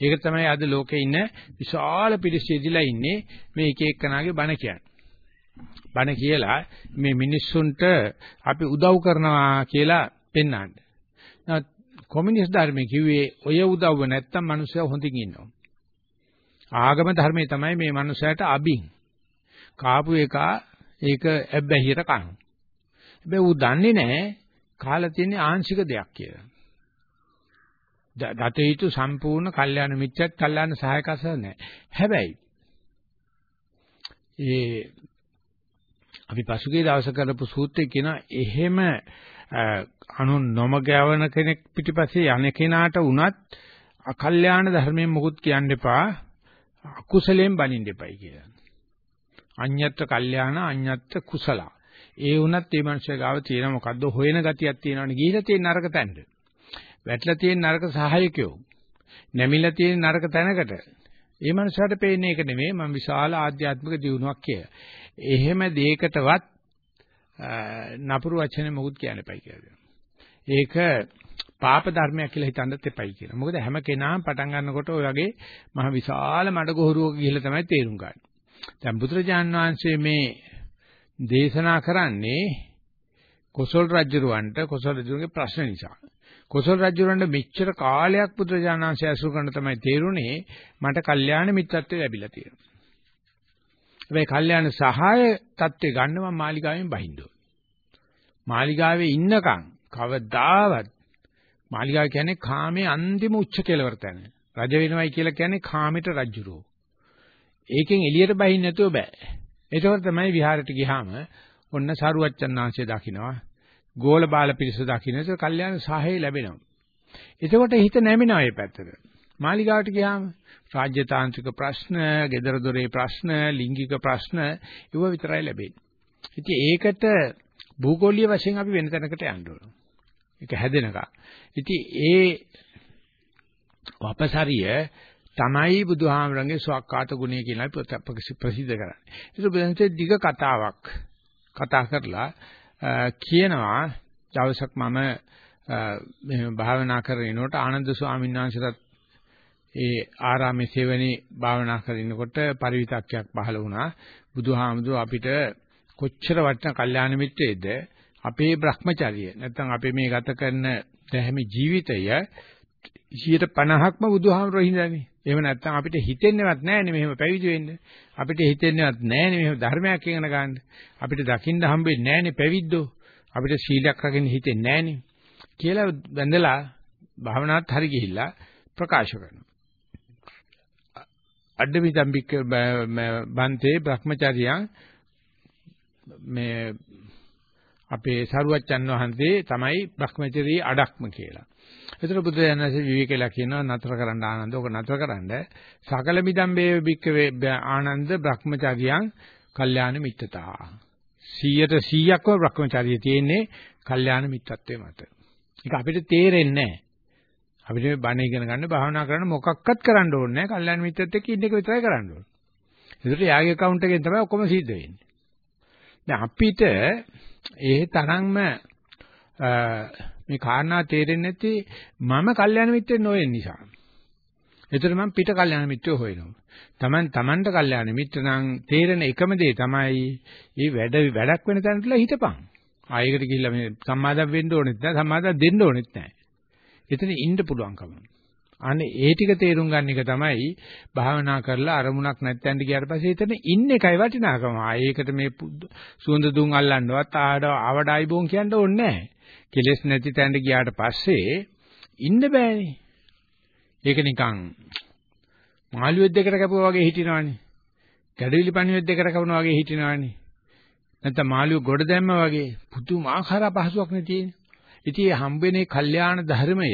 ඒක තමයි අද ලෝකේ ඉන්න විශාල පිරිස ඉදිලා ඉන්නේ මේ එක එක්කනාගේ බණ කියන්නේ. බණ කියලා මේ මිනිස්සුන්ට අපි උදව් කරනවා කියලා පෙන්වන්න. නමුත් කොමියුනිස්ට් ධර්මයේ කිව්වේ ඔය උදව්ව නැත්තම් මිනිස්සු හොඳින් ඉන්නවා. ආගම ධර්මයේ තමයි මේ මිනිස්සයාට අබින්. කාපු එක ඒක ඇබ්බැහියට කන. හැබැයි ඌ දන්නේ නැහැ කාලා තියෙන ආංශික දෙයක් කියලා. දත යුතු සම්පූර්ණ කල්යාණ මිත්‍යක් කල්යාණ සහායකස නැහැ. හැබැයි ඒ අපි පසුගිය දවස කරපු සූත්‍රයේ කියන එහෙම අනු නොමගවන කෙනෙක් පිටිපස්සේ යන කෙනාට වුණත් අකල්යාණ ධර්මයෙන් මොකුත් කියන්න එපා අකුසලයෙන් බනින්න එපයි කියලා. අඤ්ඤත්ත කල්යාණ අඤ්ඤත්ත කුසල. ඒ වුණත් මේ මනුස්සය ගාව තියෙන මොකද්ද හොයන ගතියක් තියෙනවනේ ගිහිලා තියෙන නරක තැනට. වැටලා තියෙන නරක සහායකයෝ. නැමිලා තියෙන නරක තැනකට. ඒ මනුස්සයාට පේන්නේ ඒක නෙමෙයි මම විශාල ආධ්‍යාත්මික දියුණුවක් කියලා. එහෙම දෙයකටවත් නපුරු වචනේ මොකුත් කියන්න එපයි කියලා. ඒක පාප ධර්මයක් කියලා හිතන්නත් එපයි කියලා. මොකද හැම කෙනාම පටන් ගන්නකොට ඔය වගේ මහ විශාල මඩගොහරුවක ගිහිල්ලා තමයි තේරුම් ගන්න. දැන් බුදුරජාන් වහන්සේ මේ දේශනා කරන්නේ කොසල් රජුරවන්ට කොසල් රජුගේ ප්‍රශ්න නිසා. කොසල් රජුරන්ට මෙච්චර කාලයක් බුදුරජාණන් වහන්සේ අසු කරන තමයි තේරුනේ මට කල්යාණ මිත්‍රත්වය ලැබිලා තියෙනවා. හැබැයි කල්යාණ සහාය தත්ත්වය ගන්න මම මාලිගාවෙන් බහින්න ඕන. මාලිගාවේ ඉන්නකම් කවදාවත් මාලිගාව කියන්නේ කාමයේ අන්තිම උච්ච කෙලවර තැන. රජ වෙනවයි කියලා කියන්නේ කාමයට රජුරෝ. ඒකෙන් එළියට බහින්න නැතුව බෑ. ඒකවල තමයි විහාරයට ගියාම ඔන්න සරුවච්චන්නාංශය දකින්නවා. ගෝල බාල පිරිස දකින්න ඒක කල්යාණ සහාය ලැබෙනවා. එතකොට හිත නැමෙනවා මේ පැත්තට. මාලිගාවට ගියාම රාජ්‍ය තාන්ත්‍රික ප්‍රශ්න, gedara dore ප්‍රශ්න, ලිංගික ප්‍රශ්න ඒව විතරයි ලැබෙන්නේ. ඉතින් ඒකට භූගෝලීය වශයෙන් අපි වෙන තැනකට යන්න ඕන. ඒක හැදෙනකම්. ඉතින් ඒ වපසරිය තමයි බුදුහාමරංගේ ස්වක්කාත ගුණය කියලා ප්‍රසිද්ධ කරන්නේ. ඒක බුදුන්සේ දිග කතාවක් කතා කරලා කියනවා දවසක් මම මෙහෙම භාවනා කරගෙනනකොට ආනන්ද ස්වාමීන් වහන්සේට ඒ ආරාමයේ සෙවණේ භාවනා කරනකොට පරිවිතක්යක් පහළ වුණා. බුදුහාමුදුර අපිට කොච්චර වටින කල්යාණ මිත්‍රයේද අපේ Brahmacharya නැත්නම් අපේ මේ ගත කරන දැහැමි ජීවිතය 50%ක්ම බුදුහාමුදුර හින්දානේ. එහෙම නැත්නම් අපිට හිතෙන්නේවත් නැහැනේ මෙහෙම පැවිදි වෙන්න. අපිට හිතෙන්නේවත් නැහැනේ මෙහෙම ධර්මයක් ඉගෙන ගන්න. අපිට දකින්න හම්බෙන්නේ නැහැනේ පැවිද්දෝ. අපිට සීලයක් රකින්න හිතෙන්නේ නැහැනේ. කියලා වැඳලා භාවනාවත් හරි ගිහිල්ලා ප්‍රකාශ කරනවා. අඩවිදම්බික බන්තේ Brahmacharya මේ අපේ සරුවච්චන් වහන්සේ තමයි Brahmacharya අඩක්ම කියලා. ඒතර බුදුරජාණන්සේ විවේකලා කියනවා නතර කරන්න ආනන්ද ඕක නතර කරන්න. සකල මිදම්බේ බික්කවේ ආනන්ද Brahmචාරියන් කල්යාණ මිත්‍රතා. 100ට 100ක්ම Brahmචාරිය තියෙන්නේ කල්යාණ මිත්‍රත්වයේ මත. ඒක අපිට තේරෙන්නේ නැහැ. අපිට මේ බණ ඉගෙන ගන්න භාවනා කරන්න මොකක්වත් කරන්න ඕනේ නැහැ. කල්යාණ මිත්‍රත් එක්ක ඉන්න එක විතරයි කරන්න ඕනේ. ඒකට යාගේ account එකෙන් තමයි ඔක්කොම සිද්ධ වෙන්නේ. දැන් අපිට ඒ තරම්ම මේ කාරණා තේරෙන්නේ නැති මම කල්යාණ මිත්‍රෙ නොවෙන නිසා. ඒතර මම පිට කල්යාණ මිත්‍රයෝ හොයනවා. Taman Tamanට කල්යාණ මිත්‍ර නම් තේරෙන එකම දේ තමයි මේ වැඩ වැඩක් වෙන තැනටලා හිටපන්. ආයෙකට ගිහිල්ලා මේ සම්මාදම් වෙන්න ඕනෙත් නැහැ සම්මාදම් දෙන්න ඕනෙත් නැහැ. එතන ඉන්න පුළුවන්කම. අනේ ඒ ටික තේරුම් ගන්න එක තමයි භාවනා කරලා අරමුණක් නැත්තෙන්ට ගියාට පස්සේ එතන ඉන්න එකයි වටිනාකම. ආයේකට මේ සුවඳ දුම් අල්ලන්නවත් ආඩ ආවඩයි බොන් කියන්න ඕනේ නැහැ. කෙලස් නැති තැනට ගියාට පස්සේ ඉන්න බෑනේ. ඒක නිකන් මාළුවෙක් දෙකට කැපුවා වගේ හිටිනවනේ. ගැඩවිලි පණුවෙක් දෙකට කවනවා වගේ හිටිනවනේ. නැත්නම් මාළුව ගොඩ දැම්මා වගේ පුදුමාකාර පහසුවක් නේ තියෙන්නේ. ඉතින් මේ හම්බෙනේ කල්යාණ ධර්මය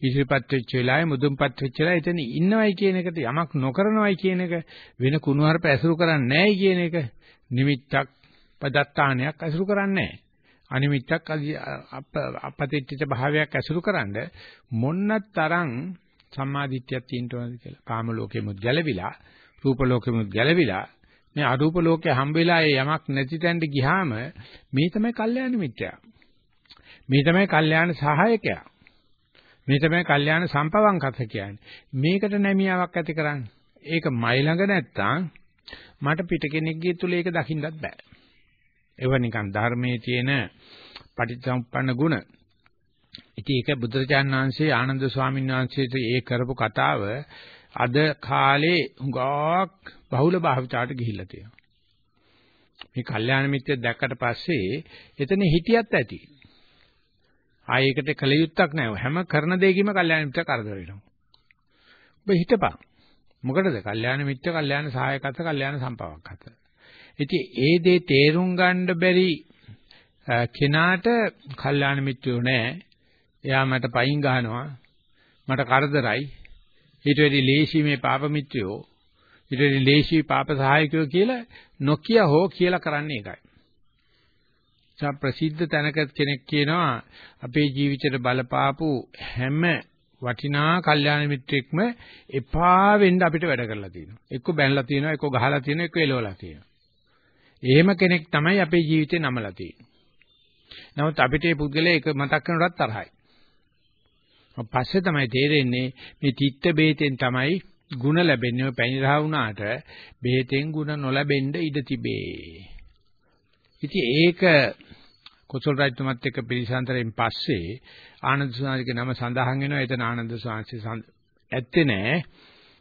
ඉදිරිපත් වෙච්ච වෙලාවේ මුදුන්පත් වෙච්ච වෙලාවේ එතන ඉන්නවයි කියන එකට යමක් නොකරනවයි කියන එක වෙන කුණුහරුප ඇසුරු කරන්නේ නැහැයි කියන එක නිමිත්තක් පදත්තානයක් ඇසුරු කරන්නේ නැහැ. අනිමිත්තක් අපපතිට්ඨිත භාවයක් ඇසුරු කරන්න මොන්න තරම් සම්මාදිට්ඨියක් තියෙන්න ඕනද කියලා. කාම ලෝකෙමුත් ගැලවිලා, රූප ලෝකෙමුත් ගැලවිලා, මේ අරූප ලෝකේ හම්බෙලා ඒ යමක් නැති තැනට ගියාම මේ තමයි කල්යාණ මිත්‍යා. මේ තමයි කල්යාණ සහායකයා. මේ තමයි කල්යාණ සම්පවංකත කියන්නේ. මේකට නැමියාවක් ඇති කරන්නේ. ඒක මයි ළඟ නැත්තම් මට පිට කෙනෙක්ගේ තුල ඒක දකින්නත් බෑ. ඒව නිකන් ධර්මයේ තියෙන පටිච්චසමුප්පන්න ගුණ. ඉතින් ඒක බුදුරජාණන් වහන්සේ ආනන්ද ස්වාමීන් වහන්සේට ඒ කරපු කතාව අද කාලේ හුඟක් බහුල භාවිතයට ගිහිල්ලා තියෙනවා. මේ කල්යාණ මිත්‍ය දැක්කට පස්සේ එතන හිටියත් ඇති. ආයේකට කල යුත්තක් නැහැ. හැම කරන දෙයකම කල්යාණ මිත්‍ර කරදර වෙනවා. ඔබ හිතපන්. මොකටද? කල්යාණ මිත්‍ර, කල්යාණ සහායකත්ව, කල්යාණ සම්පවක්කත. ඉතින් ඒ දේ තේරුම් ගන්න බැරි කෙනාට කල්යාණ මිත්‍රයෝ නැහැ. එයා මට පයින් ගහනවා. මට කරදරයි. ඊට වෙඩි ලේසි මේ පාප මිත්‍රයෝ. ඊට වෙඩි ලේසි පාප සහායකයෝ කියලා නොකිය හෝ කියලා කරන්නේ ඒකයි. සා ප්‍රසිද්ධ තැනක කෙනෙක් කියනවා අපේ ජීවිතේට බලපාපු හැම වටිනා කල්යාණ මිත්‍රෙක්ම එපා වෙන්න අපිට වැඩ කරලා තියෙනවා. එක්ක බැනලා තියෙනවා, එක්ක ගහලා තියෙනවා, එක්ක එලවලා තියෙනවා. එහෙම කෙනෙක් තමයි අපේ ජීවිතේ නමලා තියෙන්නේ. නමුත් අපිට මේ පුද්ගලයා එක මතක් කරනකොටත් තරහයි. පස්සේ තමයි තේරෙන්නේ මේ තිත්ත බේතෙන් තමයි ಗುಣ ලැබෙන්නේ. පැණි රහ වුණාට බේතෙන් ಗುಣ නොලැබෙන්න ඉඩ තිබේ. ඉතින් ඒක කොසල් රජතුමත් එක්ක පිළිසඳරෙන් පස්සේ ආනන්ද සාංශිකේ නම සඳහන් වෙනවා. එතන ආනන්ද සාංශි ඇත්තේ නෑ.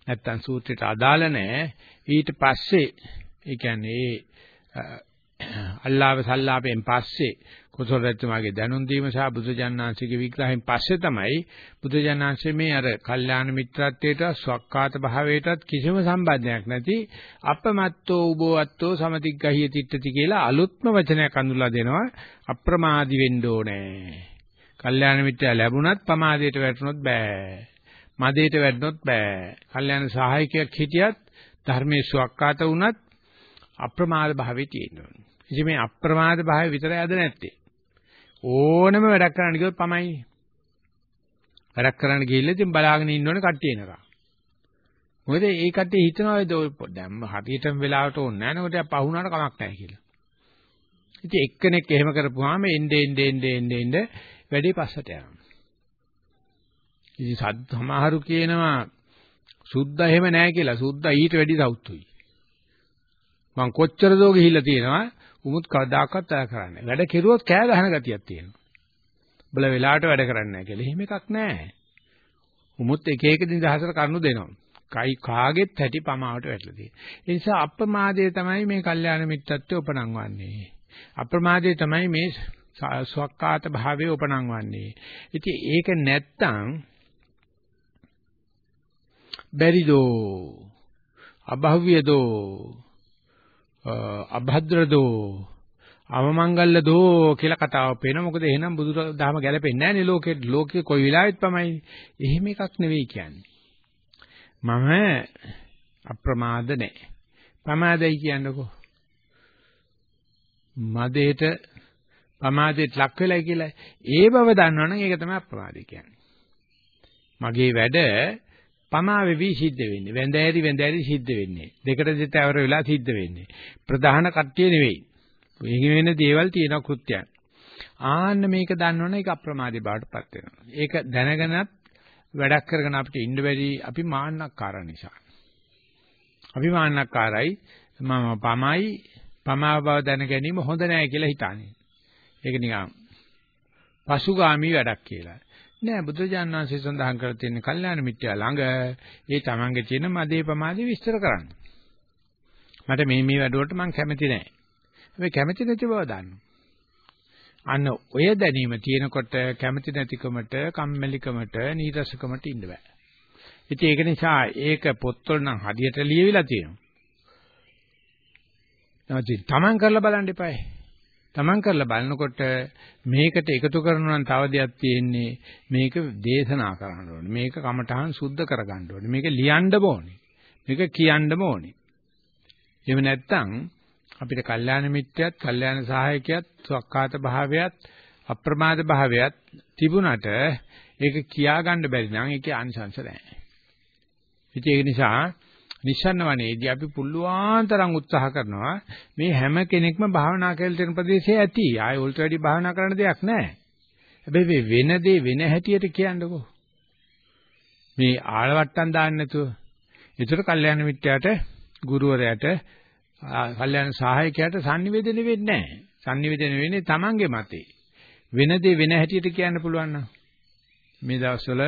නැත්තම් සූත්‍රයට අදාළ නෑ. ඊට පස්සේ ඒ කියන්නේ අල්ලාව සල්ලාපෙන් පස්සේ කුසල රජතුමාගේ දැනුම් දීම සහ බුදුජානනාංශිකේ විග්‍රහයෙන් පස්සේ තමයි බුදුජානනාංශයේ මේ අර කල්යාණ මිත්‍රත්වයට ස්වක්කාත භාවයටත් කිසිම සම්බන්ධයක් නැති අපමත්තෝ උබෝවත්තෝ සමතිග්ගහිය තිට්ඨති කියලා අලුත්ම වචනයක් අඳුල්ලා දෙනවා අප්‍රමාදි වෙන්න ඕනේ. කල්යාණ මිත්‍යා ලැබුණත් පමාදයට වැටුනොත් බෑ. මදයට වැටුනොත් බෑ. කල්යාණ සහායකයෙක් හිටියත් ධර්මයේ ස්වක්කාත වුණත් අප්‍රමාද භාවයේ තියෙනවා. ඉතින් මේ අප්‍රමාද භාවය විතරයි අද නැත්තේ. ඕනම වැඩක් කරන්න ගියොත් පමයි. වැඩක් කරන්න ගිහිල්ලා ඉතින් බලාගෙන ඉන්න ඕනේ කට්ටිය එනකම්. මොකද ඒ කට්ටිය හිතනවා දැන් හරියටම වෙලාවට ඕනේ නැහැ නේද පහුණාට කමක් නැහැ කියලා. ඉතින් එක්කෙනෙක් එහෙම කරපුවාම එnde ende ende ende ende වැඩි පස්සට යනවා. ඉතින් සමහරු කියනවා සුද්ධ එහෙම නැහැ කියලා. සුද්ධ ඊට වැඩි සෞතුයි. මං කොච්චර දෝ ගිහිල්ලා තියෙනවා උමුත් කවදාකවත් වැඩ කරන්නේ වැඩ කෙරුවොත් කෑ ගහන ගතියක් තියෙනවා. බල වෙලාවට වැඩ කරන්නේ නැහැ කියලා. එහෙම එකක් නැහැ. උමුත් එක එක දින දහසට කරුණු දෙනවා. කයි කාගෙත් ඇති පමාවට වැටලා තියෙනවා. ඒ නිසා අප්‍රමාදයේ තමයි මේ කල්යාණ මිත්‍රත්වය උපනංවන්නේ. අප්‍රමාදයේ තමයි මේ ස්වක්කාත භාවයේ උපනංවන්නේ. ඉතින් ඒක නැත්තම් බැරිදෝ අභව්‍යදෝ අභද්‍රදෝ අවමංගල්‍ය දෝ කියලා කතාවක් පේනවා. මොකද එහෙනම් බුදුදහම ගැලපෙන්නේ නැහැ නේ ලෝකෙට. ලෝකෙ කොයි වෙලාවෙත් පමයි. එහෙම එකක් නෙවෙයි කියන්නේ. මම අප්‍රමාද නැහැ. ප්‍රමාදයි කියන්නකෝ. මදේට ප්‍රමාදයට ලක් වෙලයි කියලා ඒ බව දන්නවනම් ඒක තමයි අප්‍රමාදය කියන්නේ. මගේ වැඩ පමා වෙවි සිද්ධ වෙන්නේ. වැඳෑරි වැඳෑරි සිද්ධ වෙන්නේ. දෙකට දෙතවර වෙලා සිද්ධ වෙන්නේ. ප්‍රධාන කට්ටිය නෙවෙයි. මේ වෙන දේවල් තියෙන කෘත්‍යයන්. ආන්න මේක දන්නවනේ ඒක අප්‍රමාදී බවටපත් වෙනවා. ඒක දැනගෙනත් වැඩක් කරගෙන අපිට ඉන්න බැරි අපි මාන්නක්කාර නිසා. අපි මාන්නක්කාරයි මම පමයි පමා බව දැන ගැනීම හොඳ නෑ කියලා හිතන්නේ. ඒක නිකන් පසුගාමි වැඩක් කියලා. නෑ බුදුරජාණන් වහන්සේ සඳහන් කරලා තියෙන කල්යාණ මිත්‍යා ළඟ ඒ තමන්ගේ තියෙන මදේ ප්‍රමාදේ විස්තර කරන්න. මට මේ මේ වැඩවලට මම කැමති නෑ. හැබැයි කැමති නැති බව දන්නවා. අන්න ඔය දැනීම තියෙනකොට කැමති නැතිකමට, කම්මැලිකමට, නීරසකමට ඉන්න බෑ. ඉතින් ඒක නිසා ඒක පොත්වල නම් හදියට ලියවිලා තියෙනවා. නැත්නම් තමන් කරලා බලන්න එපායි. තමන් කරලා බලනකොට මේකට එකතු කරනවා නම් තව දෙයක් තියෙන්නේ මේක දේශනා කරන්න ඕනේ. මේක කමඨහන් සුද්ධ කරගන්න ඕනේ. මේක ලියන්න ඕනේ. මේක කියන්න ඕනේ. එහෙම නැත්නම් අපිට කල්යාණ මිත්‍යත්, කල්යාණ සහායකයත්, සක්කාත භාවයත්, අප්‍රමාද භාවයත් තිබුණට ඒක කියා ගන්න බැරි නම් ඒකේ ආනිසංස නැහැ. ඉතින් ඒක නිසා නිස්සන්න වනේදී අපි පුළුවන් තරම් උත්සාහ කරනවා මේ හැම කෙනෙක්ම භාවනා කරලා තියෙන ප්‍රදේශයේ ඇති. ආයෙ උල්ට වැඩි භාවනා කරන්න දෙයක් නැහැ. හැබැයි වෙන දේ වෙන හැටියට කියන්නකෝ. මේ ආලවට්ටම් දාන්න නැතුව. ඒතර කල්යාණ මිත්‍යාට ගුරුවරයාට කල්යාණ සහායකයාට sannivedana වෙන්නේ නැහැ. sannivedana වෙන්නේ Tamange මතේ. වෙන දේ වෙන හැටියට කියන්න පුළුවන් නම් මේ දවස්වල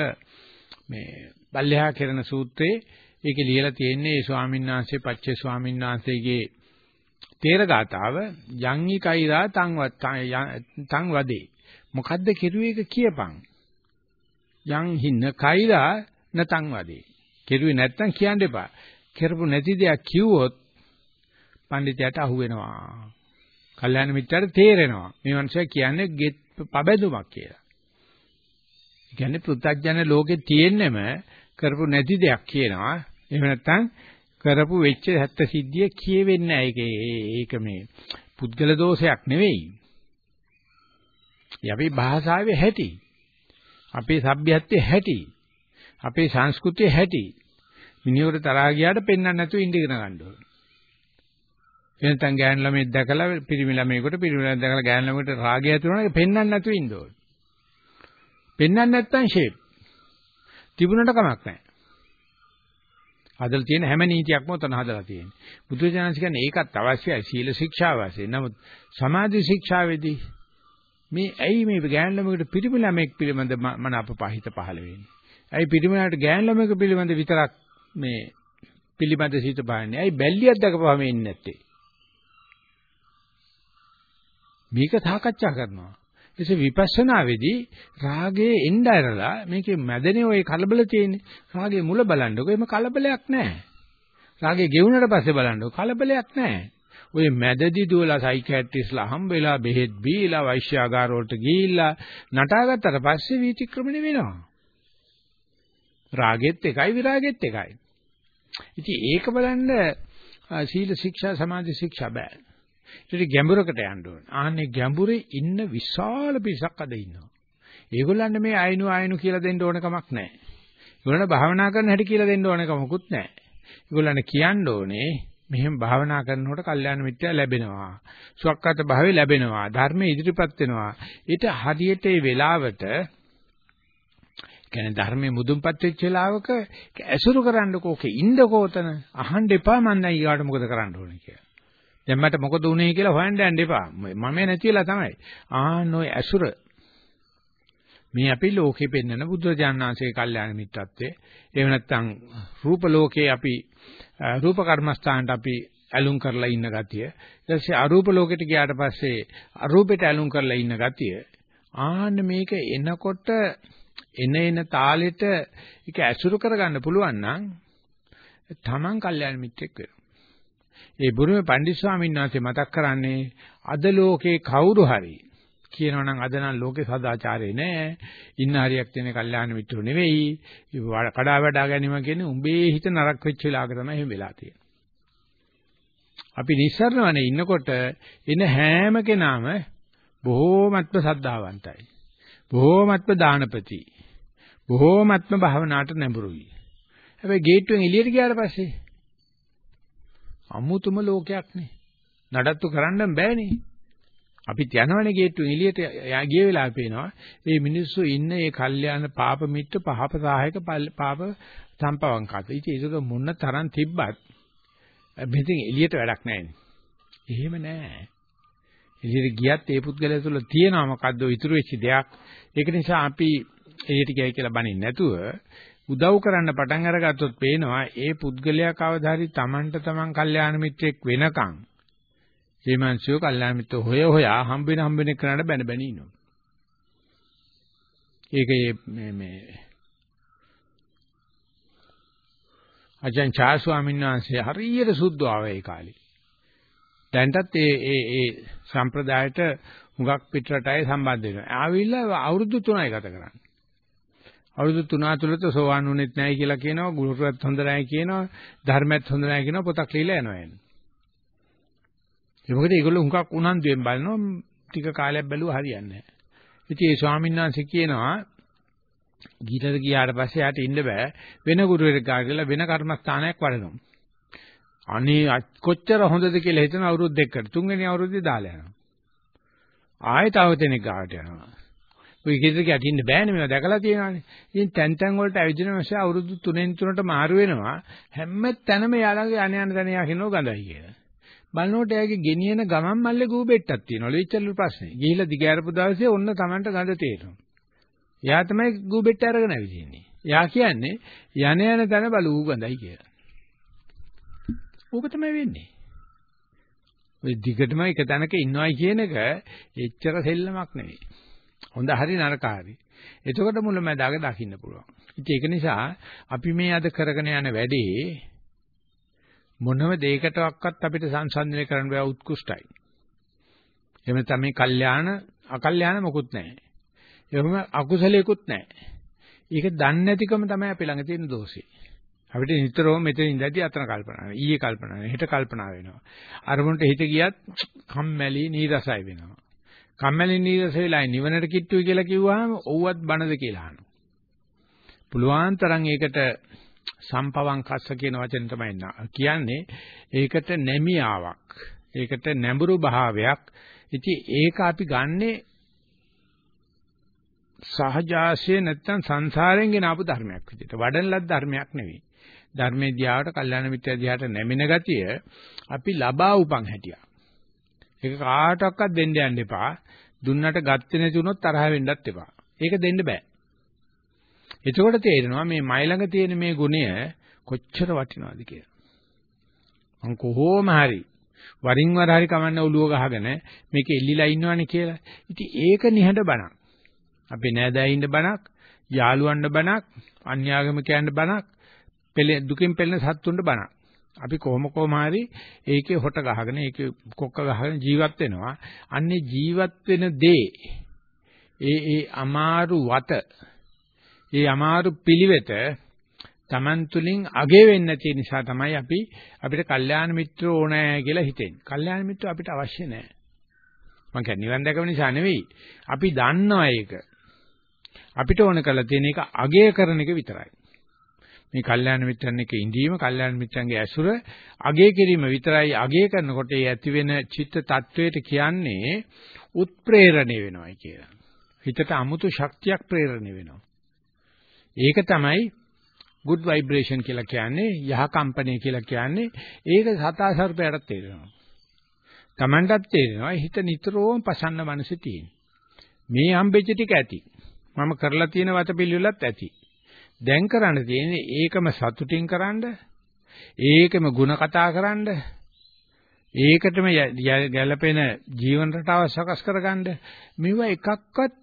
මේ බල්ලෙහා කරන සූත්‍රයේ ඒකේ ලියලා තියෙන්නේ ඒ ස්වාමීන් වහන්සේ පච්චේ ස්වාමීන් වහන්සේගේ තේර ගාතාව යන්හි කෛරා තං තං වදේ. මොකද්ද කෙරුවේ ඒක කියපන්. යන් හින්න කෛරා නතං වදේ. කෙරුවේ නැත්තම් කියන්න එපා. කරපු නැති දෙයක් කිව්වොත් පඬිතයාට අහු වෙනවා කල්යාණ මිත්‍යාට තේරෙනවා. මේ මනුස්සයා කියන්නේ ගෙත් පබැදුමක් කියලා. ඒ කියන්නේ පෘථග්ජන ලෝකේ තියෙන්නෙම කරපු නැති දෙයක් කියනවා. එහෙම නැත්නම් කරපු වෙච්ච හැත්ත සිද්ධිය කියවෙන්නේ නැහැ. ඒක මේ පුද්ගල දෝෂයක් නෙවෙයි. යපි භාෂාවේ හැටි. අපේ සભ્યත්වයේ හැටි. අපේ සංස්කෘතියේ හැටි. මිනිහකට තරහා ගියාට පෙන්වන්න නැතුව ඉඳගෙන ගන්න ඕනේ. එනතන් ගෑනු ළමෙක් දැකලා පිරිමි ළමයෙකුට පිරිමි ළමයෙක් දැකලා ගෑනු ළමයට රාගය ඇති වුණා ඒක පෙන්වන්න නැතුව ඉන්න ඕනේ. පෙන්වන්න නැත්තම් ෂේප්. තිබුණට කමක් නැහැ. හදලා තියෙන හැම නීතියක්ම උතන හදලා තියෙන්නේ. බුදුරජාණන් කියන්නේ ඒකත් අවශ්‍යයි සීල ශික්ෂාව වශයෙන්. නමුත් සමාධි ශික්ෂාවේදී මේ ඇයි මේ ගෑනු ළමයකට පිරිමි ළමෙක් පිළිබඳ මන අපපහිත පහළ වෙන්නේ? ඇයි පිරිමිලාට ගෑනු ළමයක පිළිබඳ විතරක් මේ පිළිබඳ සිත බාන්නේ? ඇයි බැල්ලියක් දකපුවාම එන්නේ නැත්තේ? මේක සාකච්ඡා කරනවා. එසේ විපස්සනාවේදී රාගයේ එන්න ඇරලා මේකේ මැදනේ ওই කලබල තියෙන්නේ. රාගයේ මුල බලන්නකො එimhe කලබලයක් නැහැ. රාගයේ ගෙවුනට පස්සේ බලන්නකො කලබලයක් නැහැ. ඔය මැදදී දුවලා සයිකියාට්‍රිස්ලා හම්බෙලා බෙහෙත් බීලා වෛශ්‍යාගාර වලට ගිහිල්ලා නටාගත්තට පස්සේ වීතික්‍රමණය වෙනවා. රාගෙත් එකයි විරාගෙත් එකයි. ඉතින් ඒක බලන්න සීල ශික්ෂා සමාධි ශික්ෂා බෑ. ඊට ගැඹුරකට යන්න ඕන. ආන්නේ ගැඹුරේ ඉන්න විශාල පිරිසක් අද ඉන්නවා. ඒගොල්ලන්ට මේ ආයනු ආයනු කියලා දෙන්න ඕන කමක් නැහැ. ඒගොල්ලන්ට භාවනා කරන හැටි කියලා දෙන්න ඕන කමකුත් නැහැ. ඒගොල්ලන්ට කියන්න ඕනේ මෙහෙම භාවනා කරනකොට කල්යාණ මිත්‍යා ලැබෙනවා. සුවක්කත භාවය ලැබෙනවා. ධර්ම ඉදිරිපත් වෙනවා. ඊට හරියට ඒ වෙලාවට කියන්නේ ධර්මයේ මුදුන්පත් වෙච්ච වෙලාවක ඇසුරු කරන්නකෝ ඔකේ ඉන්නකෝ උතන අහන්න එපා මන් දැන් ඊගාට මොකද කරන්න ඕනේ කියලා. දැන් මට මොකද උනේ කියලා හොයන්න යන්න එපා. මම නැතිලා තමයි. ආන්න ඔය ඇසුර. මේ අපි ලෝකෙ පෙන්වන බුදුරජාණන්සේ කල්යාණ මිත්‍රත්වයේ. එහෙම නැත්නම් රූප ලෝකේ අපි රූප කර්මස්ථානට අපි ඇලුම් කරලා ඉන්න ගතිය. ඊට පස්සේ අරූප ලෝකෙට ගියාට පස්සේ අරූපෙට ඇලුම් කරලා ඉන්න ගතිය. ආන්න මේක එනකොට එන එන තාලෙට ඒක ඇසුරු කරගන්න පුළුවන් නම් තමන් කල්යාණ මිත්‍රෙක් වෙනවා. ඒ බුරුමේ පණ්ඩිත ස්වාමීන් වහන්සේ මතක් කරන්නේ අද ලෝකේ කවුරු හරි කියනවනම් අද නම් ලෝකේ සදාචාරේ නෑ. ඉන්න හරියක් තියෙන කල්යාණ මිත්‍රෝ නෙවෙයි. කඩා වඩා ගැනීම කියන්නේ උඹේ හිත නරක වෙච්ච වෙලාවක තමයි එහෙම වෙලා තියෙන්නේ. අපි නිස්සරණවනේ ඉන්නකොට එන හැම කෙනාම බොහෝමත්ම සද්ධාවන්තයි. බොහෝමත්ම දානපති. බොහෝමත්ම භාවනාවට නැඹුරුයි. හැබැයි ගේට්ටුවෙන් එළියට ගියාට පස්සේ අමුතුම ලෝකයක් නේ. නඩත්තු කරන්න බෑනේ. අපිත් යනවනේ ගේට්ටු එළියට ගිය වෙලාව පේනවා මේ මිනිස්සු ඉන්න ඒ කල්යාණ පාප මිත්‍ර පහප සාහයක පාප සම්පවංකත. ඉතින් ඒක මොන තරම් තිබ්බත් මෙතෙන් එළියට වැඩක් නැහැ. එහෙම නැහැ. එළියට ගියත් ඒ පුද්ගලයා තුළ තියෙනවා මොකද්ද ඉතුරු වෙච්ච දෙයක්. ඒක නිසා අපි එළියට ගියයි කියලා බනින්න නැතුව උදව් කරන්න පටන් අරගත්තොත් පේනවා ඒ පුද්ගලයා කවදා හරි Tamanට Taman කල්යාණ මිත්‍රෙක් වෙනකන් ඒ මංසයෝ කල්යාණ මිත්‍ර හොය හොයා හම්බ වෙන හම්බ වෙන කරාට බැන බැන ඉන්නවා. ඒක මේ මේ අජන් චා ස්වාමීන් වහන්සේ හරියට සුද්ධ ආවේ ඒ කාලේ. දැන්ටත් ඒ ඒ ඒ සම්ප්‍රදායට හුඟක් පිටරටයි සම්බන්ධ වෙනවා. ආවිල්ලා අවුරුදු 3යි ගත කරන්නේ. අවුරුදු 3 තුලත සෝවාන් වුණෙත් නැහැ කියලා කියනවා, ගුරුවරත් හොඳ නැහැ කියනවා, ධර්මයත් හොඳ නැහැ කියනවා, පොතක් ලියලා යනවා එන්නේ. ඒ මොකද ඒගොල්ලෝ හුඟක් උනන්දුවෙන් බලනවා ටික කාලයක් බැලුවා හරියන්නේ නැහැ. ඉතින් ඒ ස්වාමීන් වහන්සේ කියනවා ගීතද ගියාට පස්සේ යාට ඉන්න බෑ වෙන ගුරුවරයෙක් ගා කියලා වෙන කර්මස්ථානයක් වඩනවා. අනේ කොච්චර හොඳද කියලා හිතන අවුරුදු දෙකකට තුන්වෙනි අවුරුද්දේ දාලා යනවා. ආයෙත් තව කෙනෙක් ගාවට යනවා. ඔය ගෙදර ගැටින්න බෑනේ මේවා දැකලා තියෙනවානේ. ඉතින් තැන් තැන් වලට ඇවිදින මාසේ අවුරුදු 3න් 3ට මාරු වෙනවා. හැම තැනම යාළඟේ අන යන තැන යකිනෝ ගඳයි කියලා. බලනකොට එයාගේ ගෙනියන ගමන් මල්ලේ ගූබෙට්ටක් තියෙනවලු ඉච්චලු ප්‍රශ්නේ. ගිහිල්ලා දිගෑරපු දවසේ ඔන්න Tamanට ගඳ තේරෙනවා. එයා තමයි ගූබෙට්ට අරගෙන ඇවිදින්නේ. එයා කියන්නේ යන යන තැන බලු ගඳයි කියලා. ඕක තමයි වෙන්නේ. ඔය දිගටම එක තැනක ඉන්නවයි කියන එක එච්චර සෙල්ලමක් නෙවෙයි. හොඳ හරි නරක හරි. එතකොට මුලමඳාග දකින්න පුළුවන්. ඉතින් ඒක නිසා අපි මේ අද කරගෙන යන වැඩේ මොනම දෙයකටවත් අපිට සංසන්දනය කරන්න බෑ උත්කෘෂ්ටයි. එහෙම නැත්නම් මේ කල්යාණ අකල්යාණ මොකුත් නැහැ. එහෙම අකුසලයකුත් නැහැ. ඒක දන්නේ නැතිකම තමයි අපි ළඟ තියෙන දෝෂේ. අපිට නිතරම මෙතන ඉඳදී අතන කල්පනා වෙනවා. ඊයේ කල්පනා වෙනවා. හෙට කල්පනා වෙනවා. අරමුණට හිත ගියත් කම්මැලි නීරසයි වෙනවා. කම්මැලි නීරස වෙලා නිවනට කිට්ටුයි කියලා කිව්වහම ඔව්වත් බනද කියලා අහනවා. පුළුවන් තරම් ඒකට සම්පවං කස්ස කියන වචන තමයි කියන්නේ. ඒකට නැමියාවක්. ඒකට නැඹුරු භාවයක්. ඉතින් ඒක අපි ගන්නෙ සහජාශය නැත්තම් සංසාරයෙන් ගෙන ආපු ධර්මයක් විදිහට. වඩන ලද ධර්මයක් නෙවෙයි. ධර්මයේ දිහාට, කල්යාණ මිත්‍යා දිහාට නැමෙන ගතිය අපි ලබා උපන් හැටියක්. ඒක කාටවත් දෙන්න යන්න එපා. දුන්නට ගත්තේ නැති වුණොත් තරහ වෙන්නත් එපා. ඒක දෙන්න බෑ. එතකොට තේරෙනවා මේ මයි ළඟ තියෙන මේ ගුණය කොච්චර වටිනවද කියලා. මං කොහොම හරි වරින් වර හරි කමන්න ඔළුව ගහගෙන මේක එල්ලිලා ඉන්නවනේ කියලා. ඉතින් ඒක නිහඬ බණක්. අපි නෑදෑයින්ද බණක්, යාළුවන්ද බණක්, අන්‍යාගමිකයන්ද බණක්, දුකින් පෙළෙන සත්තුන්ට බණක්. අපි කොහොම කොහම හරි ඒකේ හොට ගහගෙන ඒකේ කොක්ක ගහගෙන ජීවත් වෙනවා. අන්නේ ජීවත් වෙන දේ ඒ ඒ අමාරු වත ඒ අමාරු පිළිවෙත Taman තුලින් අගේ වෙන්නේ නැති නිසා තමයි අපි අපිට කල්යාණ මිත්‍රෝ ඕනෑ කියලා හිතෙන්නේ. කල්යාණ මිත්‍රෝ අපිට අවශ්‍ය නැහැ. මං කියන්නේ නිවන් දැකම නිසා නෙවෙයි. අපි දන්නවා ඒක. අපිට ඕන කරලා තියෙන එක අගය කරන එක විතරයි. මේ කල්යාණ මිත්‍රන් එක්ක ඉඳීම කල්යාණ මිත්‍රන්ගේ ඇසුර අගය කිරීම විතරයි අගය කරනකොට ඒ ඇති වෙන චිත්ත tattweට කියන්නේ උත්ප්‍රේරණය වෙනවයි කියලා. හිතට අමුතු ශක්තියක් ප්‍රේරණය වෙනවා. ඒක තමයි good vibration කියලා කියන්නේ යහ කම්පණය කියලා කියන්නේ ඒක සතා සර්පයටත් තේරෙනවා. Tamanටත් තේරෙනවා හිත නිතරම පසන්න මනසේ තියෙන. මේ හම්බෙච්ච ටික ඇති. මම කරලා තියෙන වතපිළිවෙලත් ඇති. දැන් කරන්න තියෙන්නේ ඒකම සතුටින් කරන්න ඒකම ಗುಣ කතා කරන්න ඒකටම ගැළපෙන ජීවන රටාව සකස් කරගන්න. මේවා එකක්වත්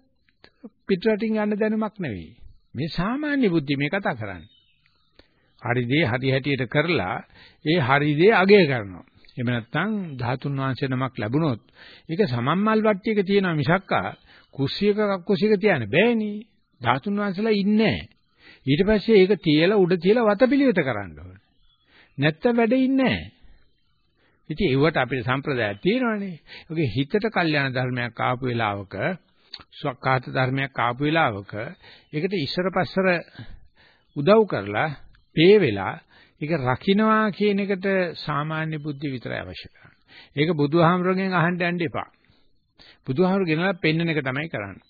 පිටරටින් යන්න දැනුමක් නෙවෙයි. මේ සාමාන්‍ය බුද්ධි මේ කතා කරන්නේ. හරි දේ හරි හැටියට කරලා ඒ හරි දේ අගය කරනවා. එහෙම නැත්නම් ධාතුන් වහන්සේ නමක් ලැබුණොත් ඒක සමම්මල් වට්ටියක තියෙනවා මිසක්කා කුස්සියක කක්කුසියක තියන්න බෑනේ. ධාතුන් වහන්සේලා ඉන්නේ ඊට පස්සේ ඒක තියලා උඩ තියලා වතපිලිවෙත කරන්න ඕනේ. නැත්තම් වැඩේ ඉන්නේ නැහැ. ඉතින් ඒවට අපේ සම්ප්‍රදායක් තියෙනවානේ. ඒකේ හිතට කල්යාණ ධර්මයක් ආපු වෙලාවක ස්වකහාත ධර්මයක් ආපු වෙලාවක ඒකට ඉස්සර පස්සර උදව් කරලා පේ වෙලා ඒක රකින්නවා කියන එකට සාමාන්‍ය බුද්ධිය විතරයි අවශ්‍ය කරන්නේ. ඒක බුදුහාමුදුරගෙන් අහන්න යන්න එපා. බුදුහාමුදුරු ගෙනලා පෙන්වන එක තමයි කරන්නේ.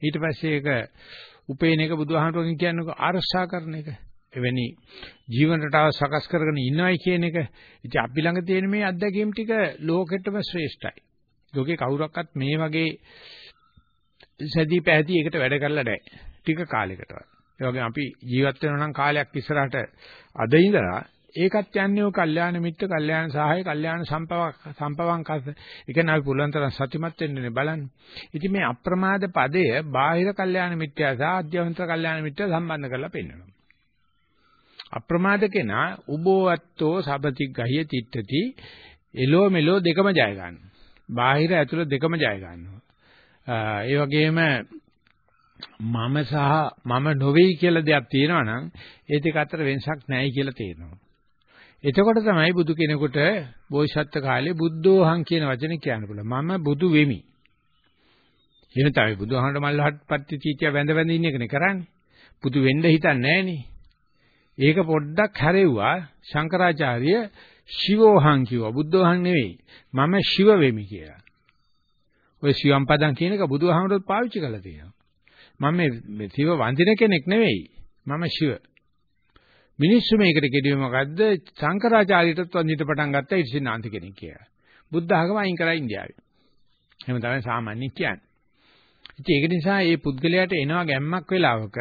ඊට පස්සේ ඒක උපේන එක බුදුහාමුදුරගෙන් කියන්නේ ආරක්ෂා කරන එක. එවැනි ජීවන රටාව සකස් කරගෙන ඉන්නවයි කියන එක ඉතින් අපි ළඟ තියෙන මේ අත්දැකීම් ටික ලෝකෙටම ශ්‍රේෂ්ඨයි. ලෝකේ කවුරක්වත් මේ වගේ සැදී පැහැදී එකට වැඩ කරලා නැහැ. ටික කාලයකටවත්. ඒ වගේ අපි ජීවත් වෙනවා නම් කාලයක් ඉස්සරහට අද ඉඳලා ඒකත් යන්නේ ඔය කල්යාණ මිත්‍ර, කල්යාණ සහාය, කල්යාණ සම්පවක් සම්පවංකස. ඒ කියන්නේ අපි පුළුවන් තරම් සතිමත් වෙන්නනේ බලන්න. ඉතින් මේ අප්‍රමාද පදය බාහිර කල්යාණ මිත්‍යා සහ අධ්‍යවන්තර කල්යාණ මිත්‍යා සම්බන්ධ කරලා පෙන්නනවා. අප්‍රමාද කෙනා උබෝවත්තෝ සබති ගහිය තිට්ඨති එලෝ මෙලෝ දෙකම ජය ගන්නවා. බාහිර ඇතුළ දෙකම ජය ගන්නවා. ඒ වගේම මම සහ මම නොවේයි කියලා දෙයක් තියෙනවා නම් ඒ දෙක අතර වෙනසක් නැහැ කියලා තේරෙනවා. එතකොට තමයි බුදු කෙනෙකුට බෝසත්ත්ව කාලේ බුද්ධෝහං කියන වචනේ කියන්න පුළුවන්. මම බුදු වෙමි. එහෙම තමයි බුදුහාමර මල්ලහත් පත්‍ති චීතිය වැඳ වැඳ ඉන්න එකනේ කරන්නේ. බුදු වෙන්න හිතන්නේ නැහනේ. ඒක පොඩ්ඩක් හැරෙව්වා ශංකරාචාර්ය ශිවෝහං කිව්වා. බුද්ධෝහං නෙවෙයි. මම ශිව වෙමි කියලා. ඔය ශිවම් පදං කියන එක බුදුහාමරත් පාවිච්චි කරලා තියෙනවා. මම මේ ශිව වන්දින කෙනෙක් නෙවෙයි. මම ශිව. මිනිස්සු මේකට කෙඩියේ මොකද්ද? ශංකරාචාර්යටත් වන්දිට පටන් ගත්තා ඉතිසිනාන්ති කෙනෙක් කියලා. බුද්ධ ආගම අයින් කරා ඉන්දියාවේ. එහෙම තමයි සාමාන්‍යයෙන් කියන්නේ. ඉතින් ඒක නිසා මේ පුද්ගලයාට එනවා ගැම්මක් වෙලාවක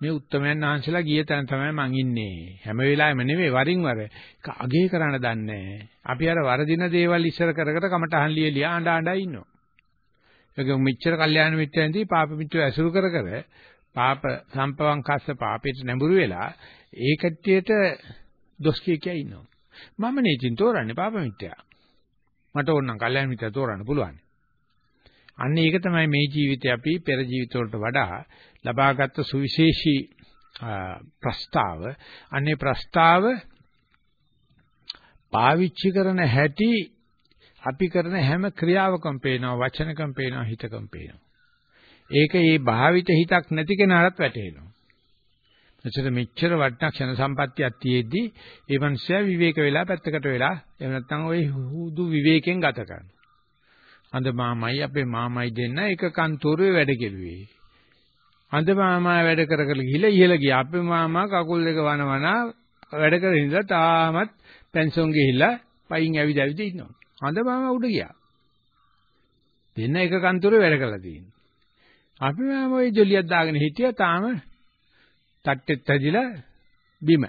මේ උත්තමයන් ආංශලා ගිය තැන තමයි මං ඉන්නේ. හැම වෙලාවෙම නෙවෙයි වරින් වර. ඒක අගේ කරන්න දන්නේ අපි අර වරදින දේවල් ඉස්සර කර කර කමටහන් ලියලියා ආඬ ආඬ ඉන්නවා. ඒක මෙච්චර කල්යාණ මිත්‍රයන්දී පාප මිත්‍රය ඇසුරු කර කර පාප සම්පවං කස්ස පාපයට නැඹුරු වෙලා ඒ කට්ටියට දොස් කිය කිය ඉන්නවා. මම නේ ඉතින් තෝරන්නේ පාප මිත්‍යා. මට ඕන නම් කල්යාණ මිත්‍යා තෝරන්න පුළුවන්. අන්න ඒක තමයි මේ ජීවිතේ අපි පෙර ජීවිතවලට වඩා ලබාගත් සුවිශේෂී ප්‍රස්තාව. අන්නේ ප්‍රස්තාව පාවිච්චි කරන හැටි අපි කරන හැම ක්‍රියාවකම පේනවා වචනකම පේනවා හිතකම පේනවා. ඒක ඒ භාවිත හිතක් නැති කෙනාට වැටහෙනවා. එතකොට මෙච්චර වටිනා ක්ෂණ සම්පත්තියක් තියෙද්දි ඒ මනුස්සයා විවේක වෙලා පැත්තකට වෙලා එහෙම නැත්නම් ওই හුදු විවේකයෙන් ගත කරනවා. අඳ මාමයි අපේ මාමයි දෙන්න එක කන්තෝරුවේ වැඩ කෙරුවේ. අඳ මාමා වැඩ කර කර ගිහලා ඉහළ ගියා. අපේ මාමා කකුල් දෙක වනවන වැඩ කරගෙන ඉඳලා තාමත් පෙන්ෂන් ගිහිල්ලා පයින් ඇවිද ඇවිද ඉන්නවා. අඳ මාමා උඩ ගියා. දෙන්න එක කන්තෝරුවේ වැඩ කරලා තියෙනවා. අපි මාමා ওই ජොලියක් දාගෙන හිටියා තාම තට්ටෙත් ඇදිලා බිම.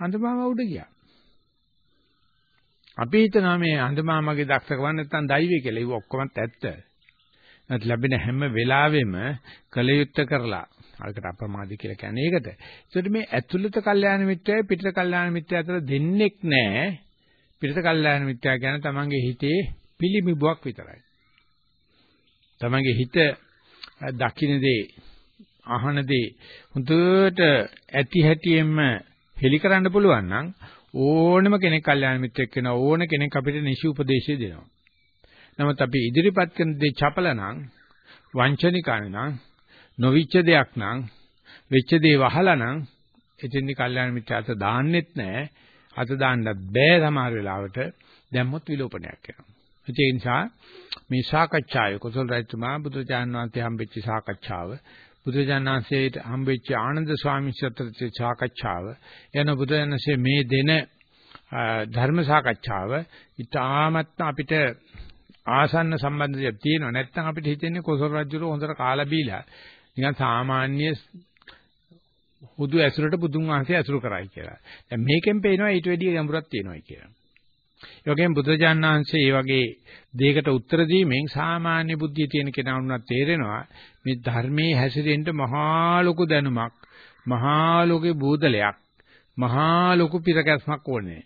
අඳ මාමා උඩ ගියා. අපි හිතනවා මේ අන්දමාමගේ දක්ෂකම නැත්තම් දෛවය කියලා. ඒක ඔක්කොමත් ඇත්ත. නැත් ලැබෙන හැම වෙලාවෙම කලයුත්ත කරලා අරකට අප්‍රමාදී කියලා කියන්නේ ඒකට. ඒකට මේ ඇතුළත කල්යාණ මිත්‍යයි පිටත කල්යාණ මිත්‍ය අතර දෙන්නේක් නැහැ. පිටත කල්යාණ මිත්‍යා කියන්නේ තමන්ගේ හිතේ පිළිමිබුවක් විතරයි. තමන්ගේ හිත දකින්න දේ අහන දේ හුදුට ඇති හැටියෙන්ම හෙලි කරන්න පුළුවන් නම් ඕනම කෙනෙක් කල්යාණ මිත්‍රෙක් වෙනවා ඕන කෙනෙක් අපිට නිසි උපදේශය දෙනවා. නමුත් අපි ඉදිරිපත් කරන දේ චපල නම් වංචනිකන නම් නොවිච්ච දෙයක් නම් වෙච්ච දේ වහලා නම් එතෙන්දි කල්යාණ මිත්‍ර අත දාන්නෙත් නැහැ. අත දාන්නත් බෑ සමහර වෙලාවට දැම්මොත් විලෝපනයක් වෙනවා. ඒ නිසා මේ සාකච්ඡාවේ කුසල රජතුමා බුදුචාන් වහන්සේ හම්බෙච්ච සාකච්ඡාව බුදුජානනාංශයට හම්බෙච්ච ආනන්ද ස්වාමීන් වහන්සේට සාකච්ඡාව යන බුදුජානනාංශයේ මේ දෙන ධර්ම සාකච්ඡාව ඉතාමත් අපිට ආසන්න සම්බන්ධයක් තියෙනවා නැත්නම් අපිට හිතෙන්නේ කොසල් රජුර හොඳට කාලා බීලා නිකන් සාමාන්‍ය හුදු ඇසුරට බුදුන් වහන්සේ ඇසුරු කරයි කියලා. දැන් මේකෙන් පේනවා ඊට වැඩිය ගැඹුරක් තියෙනවා කියලා. ඒ වගේම බුදුජාණන් වහන්සේ මේ වගේ දෙයකට උත්තර දීමෙන් සාමාන්‍ය බුද්ධිය තියෙන කෙනා වුණත් තේරෙනවා මේ ධර්මයේ හැසිරෙන්න මහා ලොකු දැනුමක් මහා ලොකේ බෝධලයක් මහා ලොකු පිරකැස්මක් ඕනේ.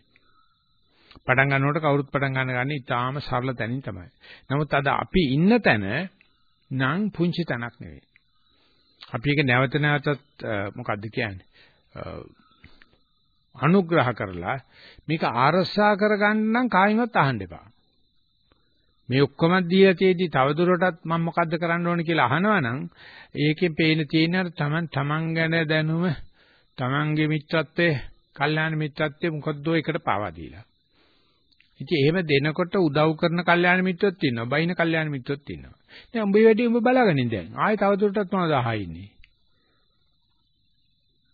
පටන් ගන්නකොට කවුරුත් පටන් ගන්න ගන්නේ ඊටාම සරල තැනින් තමයි. නමුත් අද අපි ඉන්න තැන නම් පුංචි තැනක් නෙවෙයි. අපි ඒක නැවත නැවතත් මොකද්ද කියන්නේ? අනුග්‍රහ කරලා මේක ආරසා කරගන්න නම් කායින්වත් අහන්න එපා. මේ ඔක්කොම දීලා තියෙදි තවදුරටත් මම මොකද්ද කරන්න ඕනේ කියලා අහනවනම් ඒකෙන් පේන තියෙන අර තමන් තමන් ගැන දැනුම තමන්ගේ මිත්‍රත්වයේ කල්යාණ මිත්‍රත්වයේ මොකද්ද එකට පාවා දීලා. ඉතින් එහෙම දෙනකොට උදව් කරන කල්යාණ මිත්‍රොත් ඉන්නවා. බයින කල්යාණ මිත්‍රොත් ඉන්නවා. දැන් උඹේ වැඩි උඹ බලාගනින් දැන්. ආයෙ තවදුරටත් මොනවද අහන්නේ?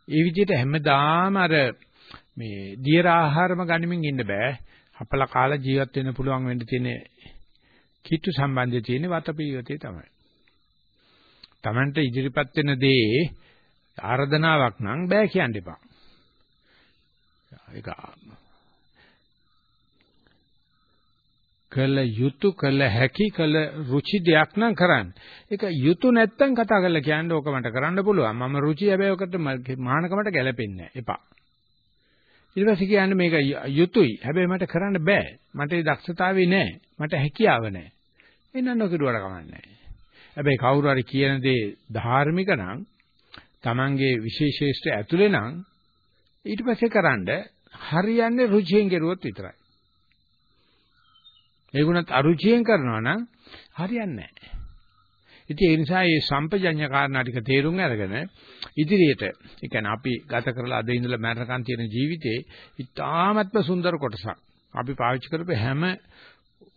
ඒ විදිහට හැමදාම අර මේ දියර ආහාරම ගනිමින් ඉන්න බෑ. අපල කාලා ජීවත් වෙන්න පුළුවන් වෙන්න තියෙන කිට්ටු සම්බන්ධය තියෙන වතපිලිවෙතේ තමයි. Tamanට ඉදිරිපත් වෙන දේ ආර්දනාවක් නම් බෑ කියන්න එපා. ඒක කළ යුතු කළ හැකි කළ රුචි දෙයක් නම් කරන්න. ඒක යුතු නැත්තම් කතා කරලා කියන්න ඕක මට කරන්න පුළුවන්. මම රුචි හැබැයි ඔකට මානකමට ගැලපෙන්නේ නැහැ. එපා. ඊට පස්සේ කියන්නේ මේක යුතුයි. හැබැයි මට කරන්න බෑ. මට ඒ දක්ෂතාවය නැහැ. මට හැකියාව නැහැ. එන්න නොකිරුවට කමන්නේ හැබැයි කවුරු හරි කියන දේ ධාර්මික නම් Tamange විශේෂේෂ්ඨ ඇතුලේ නම් ඊට පස්සේ කරන්න හරියන්නේ රුචියෙන් කෙරුවොත් විතරයි. ඒගුණත් අරුචියෙන් කරනවා නම් හරියන්නේ නැහැ. ඉතින් ඒ නිසා මේ සම්පජඤ්ඤ කාරණා ටික තේරුම් අරගෙන ඉදිරියට ඒ කියන්නේ අපි ගත කරලා අද ඉඳලා මරණකම් තියෙන ජීවිතේ ඉතාමත්ම සුන්දර කොටසක්. අපි පාවිච්චි කරපු හැම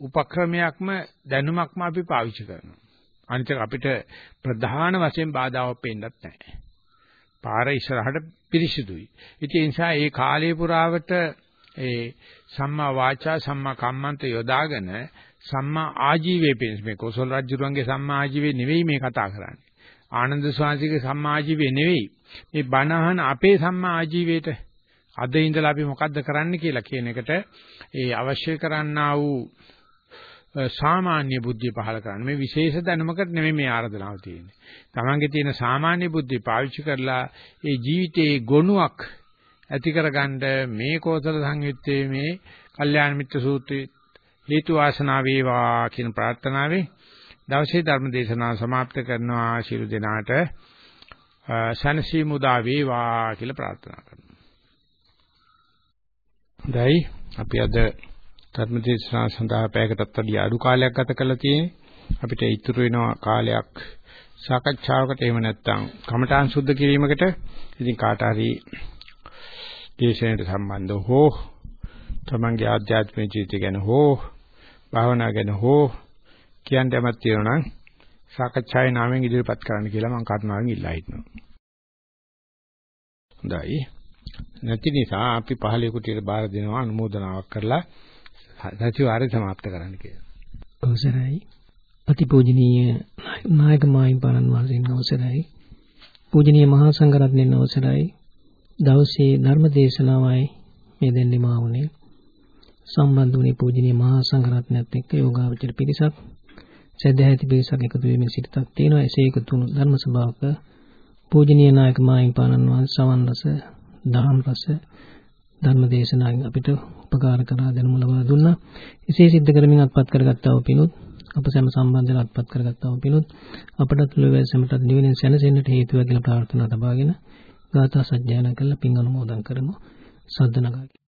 උපක්‍රමයක්ම දැනුමක්ම අපි පාවිච්චි කරනවා. අනිත් අපිට ප්‍රධාන වශයෙන් බාධාවක් පෙන්නත් නැහැ. පාර ඉස්සරහට පිරිසිදුයි. ඉතින් ඒ නිසා මේ කාලය පුරාවට ඒ සම්මා වාචා සම්මා කම්මන්ත යොදාගෙන සම්මා ආජීවයේ පිණිස මේ කොසල් රජුරුවන්ගේ සම්මා ආජීවයේ නෙවෙයි මේ කතා කරන්නේ. ආනන්ද ස්වාමීන්ගේ සම්මා ආජීවයේ නෙවෙයි. මේ බණහන අපේ සම්මා ආජීවයට අද ඉඳලා අපි මොකද්ද කරන්න කියලා කියන එකට ඒ අවශ්‍ය කරන්නා වූ සාමාන්‍ය බුද්ධිය පහල කරන්න. මේ විශේෂ දැනුමකට නෙමෙයි මේ ආරාධනාව තියෙන්නේ. Tamange තියෙන සාමාන්‍ය බුද්ධිය පාවිච්චි කරලා ඒ ජීවිතයේ ගොනුවක් ඇති කරගන්න මේ කෝසල සංයුත්තේ මේ කල්යාණ මිත්‍ර සූත්‍රයේ හේතු වාසනා වේවා කියන ප්‍රාර්ථනාවෙන් දවසේ ධර්ම දේශනාව સમાપ્ત කරනවා ශිරු දෙනාට සනසි මුදා වේවා කියලා ප්‍රාර්ථනා කරනවා. දැයි අපි අද ධර්ම දේශනාව සඳහා පැයකටත් වැඩි අඩු කාලයක් ගත කරලා තියෙන්නේ. අපිට ඉතුරු වෙනවා කාලයක් සාකච්ඡාවකට එහෙම නැත්නම් කමඨාන් සුද්ධ කිරීමකට. ඉතින් කාට හරි දේශනයට සම්බන්ධ හෝ තමන්ගේ ආධ්‍යාත්මික ජීවිතය ගැන හෝ භාවනා ගැන හෝ කියන්න යමක් තියෙනවා නම් සාකච්ඡාවේ නාමයෙන් ඉදිරිපත් කරන්න කියලා මම කර්ණාවෙන් ඉල්ලා හිටනවා. හොඳයි. නැති නිසා අපි පහලේ කුටියට බාර දෙනවා අනුමೋದනාවක් කරලා සතිවාරය સમાප්ත කරන්න කියලා. අවසරයි. අතිපූජනීය නායක මායිම් පාරන් වහන්සේගෙන් අවසරයි. පූජනීය මහා සංඝරත්නයෙන් අවසරයි. දවසේ ධර්ම දේශනාවයි මේ දෙන්නෙම ආවුනේ. සම්බන්ධ වුණේ පූජනීය මහා සංඝරත්නයත් එක්ක යෝගාවචර පිරිසක් සදැහැති පිරිසක් එකතු වෙමින් සිටතක් තියෙනවා. එසේ එකතු වුණු ධර්ම සභාවක පූජනීය නායක මාහිම්පාණන් වහන්සේ සවන් රස දහම් රස ධර්ම දේශනාවෙන් අපිට උපකාර කරලා දැනුම ලබා දුන්නා. එසේ සිද්ධ කරමින් අත්පත් කරගත්තා වූ පිණුත් අප සෑම සම්බන්ධව අත්පත් කරගත්තා වූ පිණුත් අපට තුල වැසමට නිවෙනින් සැනසෙන්නට හේතු වෙලා ප්‍රාර්ථනා තබාගෙන ගාථා සජ්ජායනා කරලා පින් අනුමෝදන් කරමු. සද්දනගා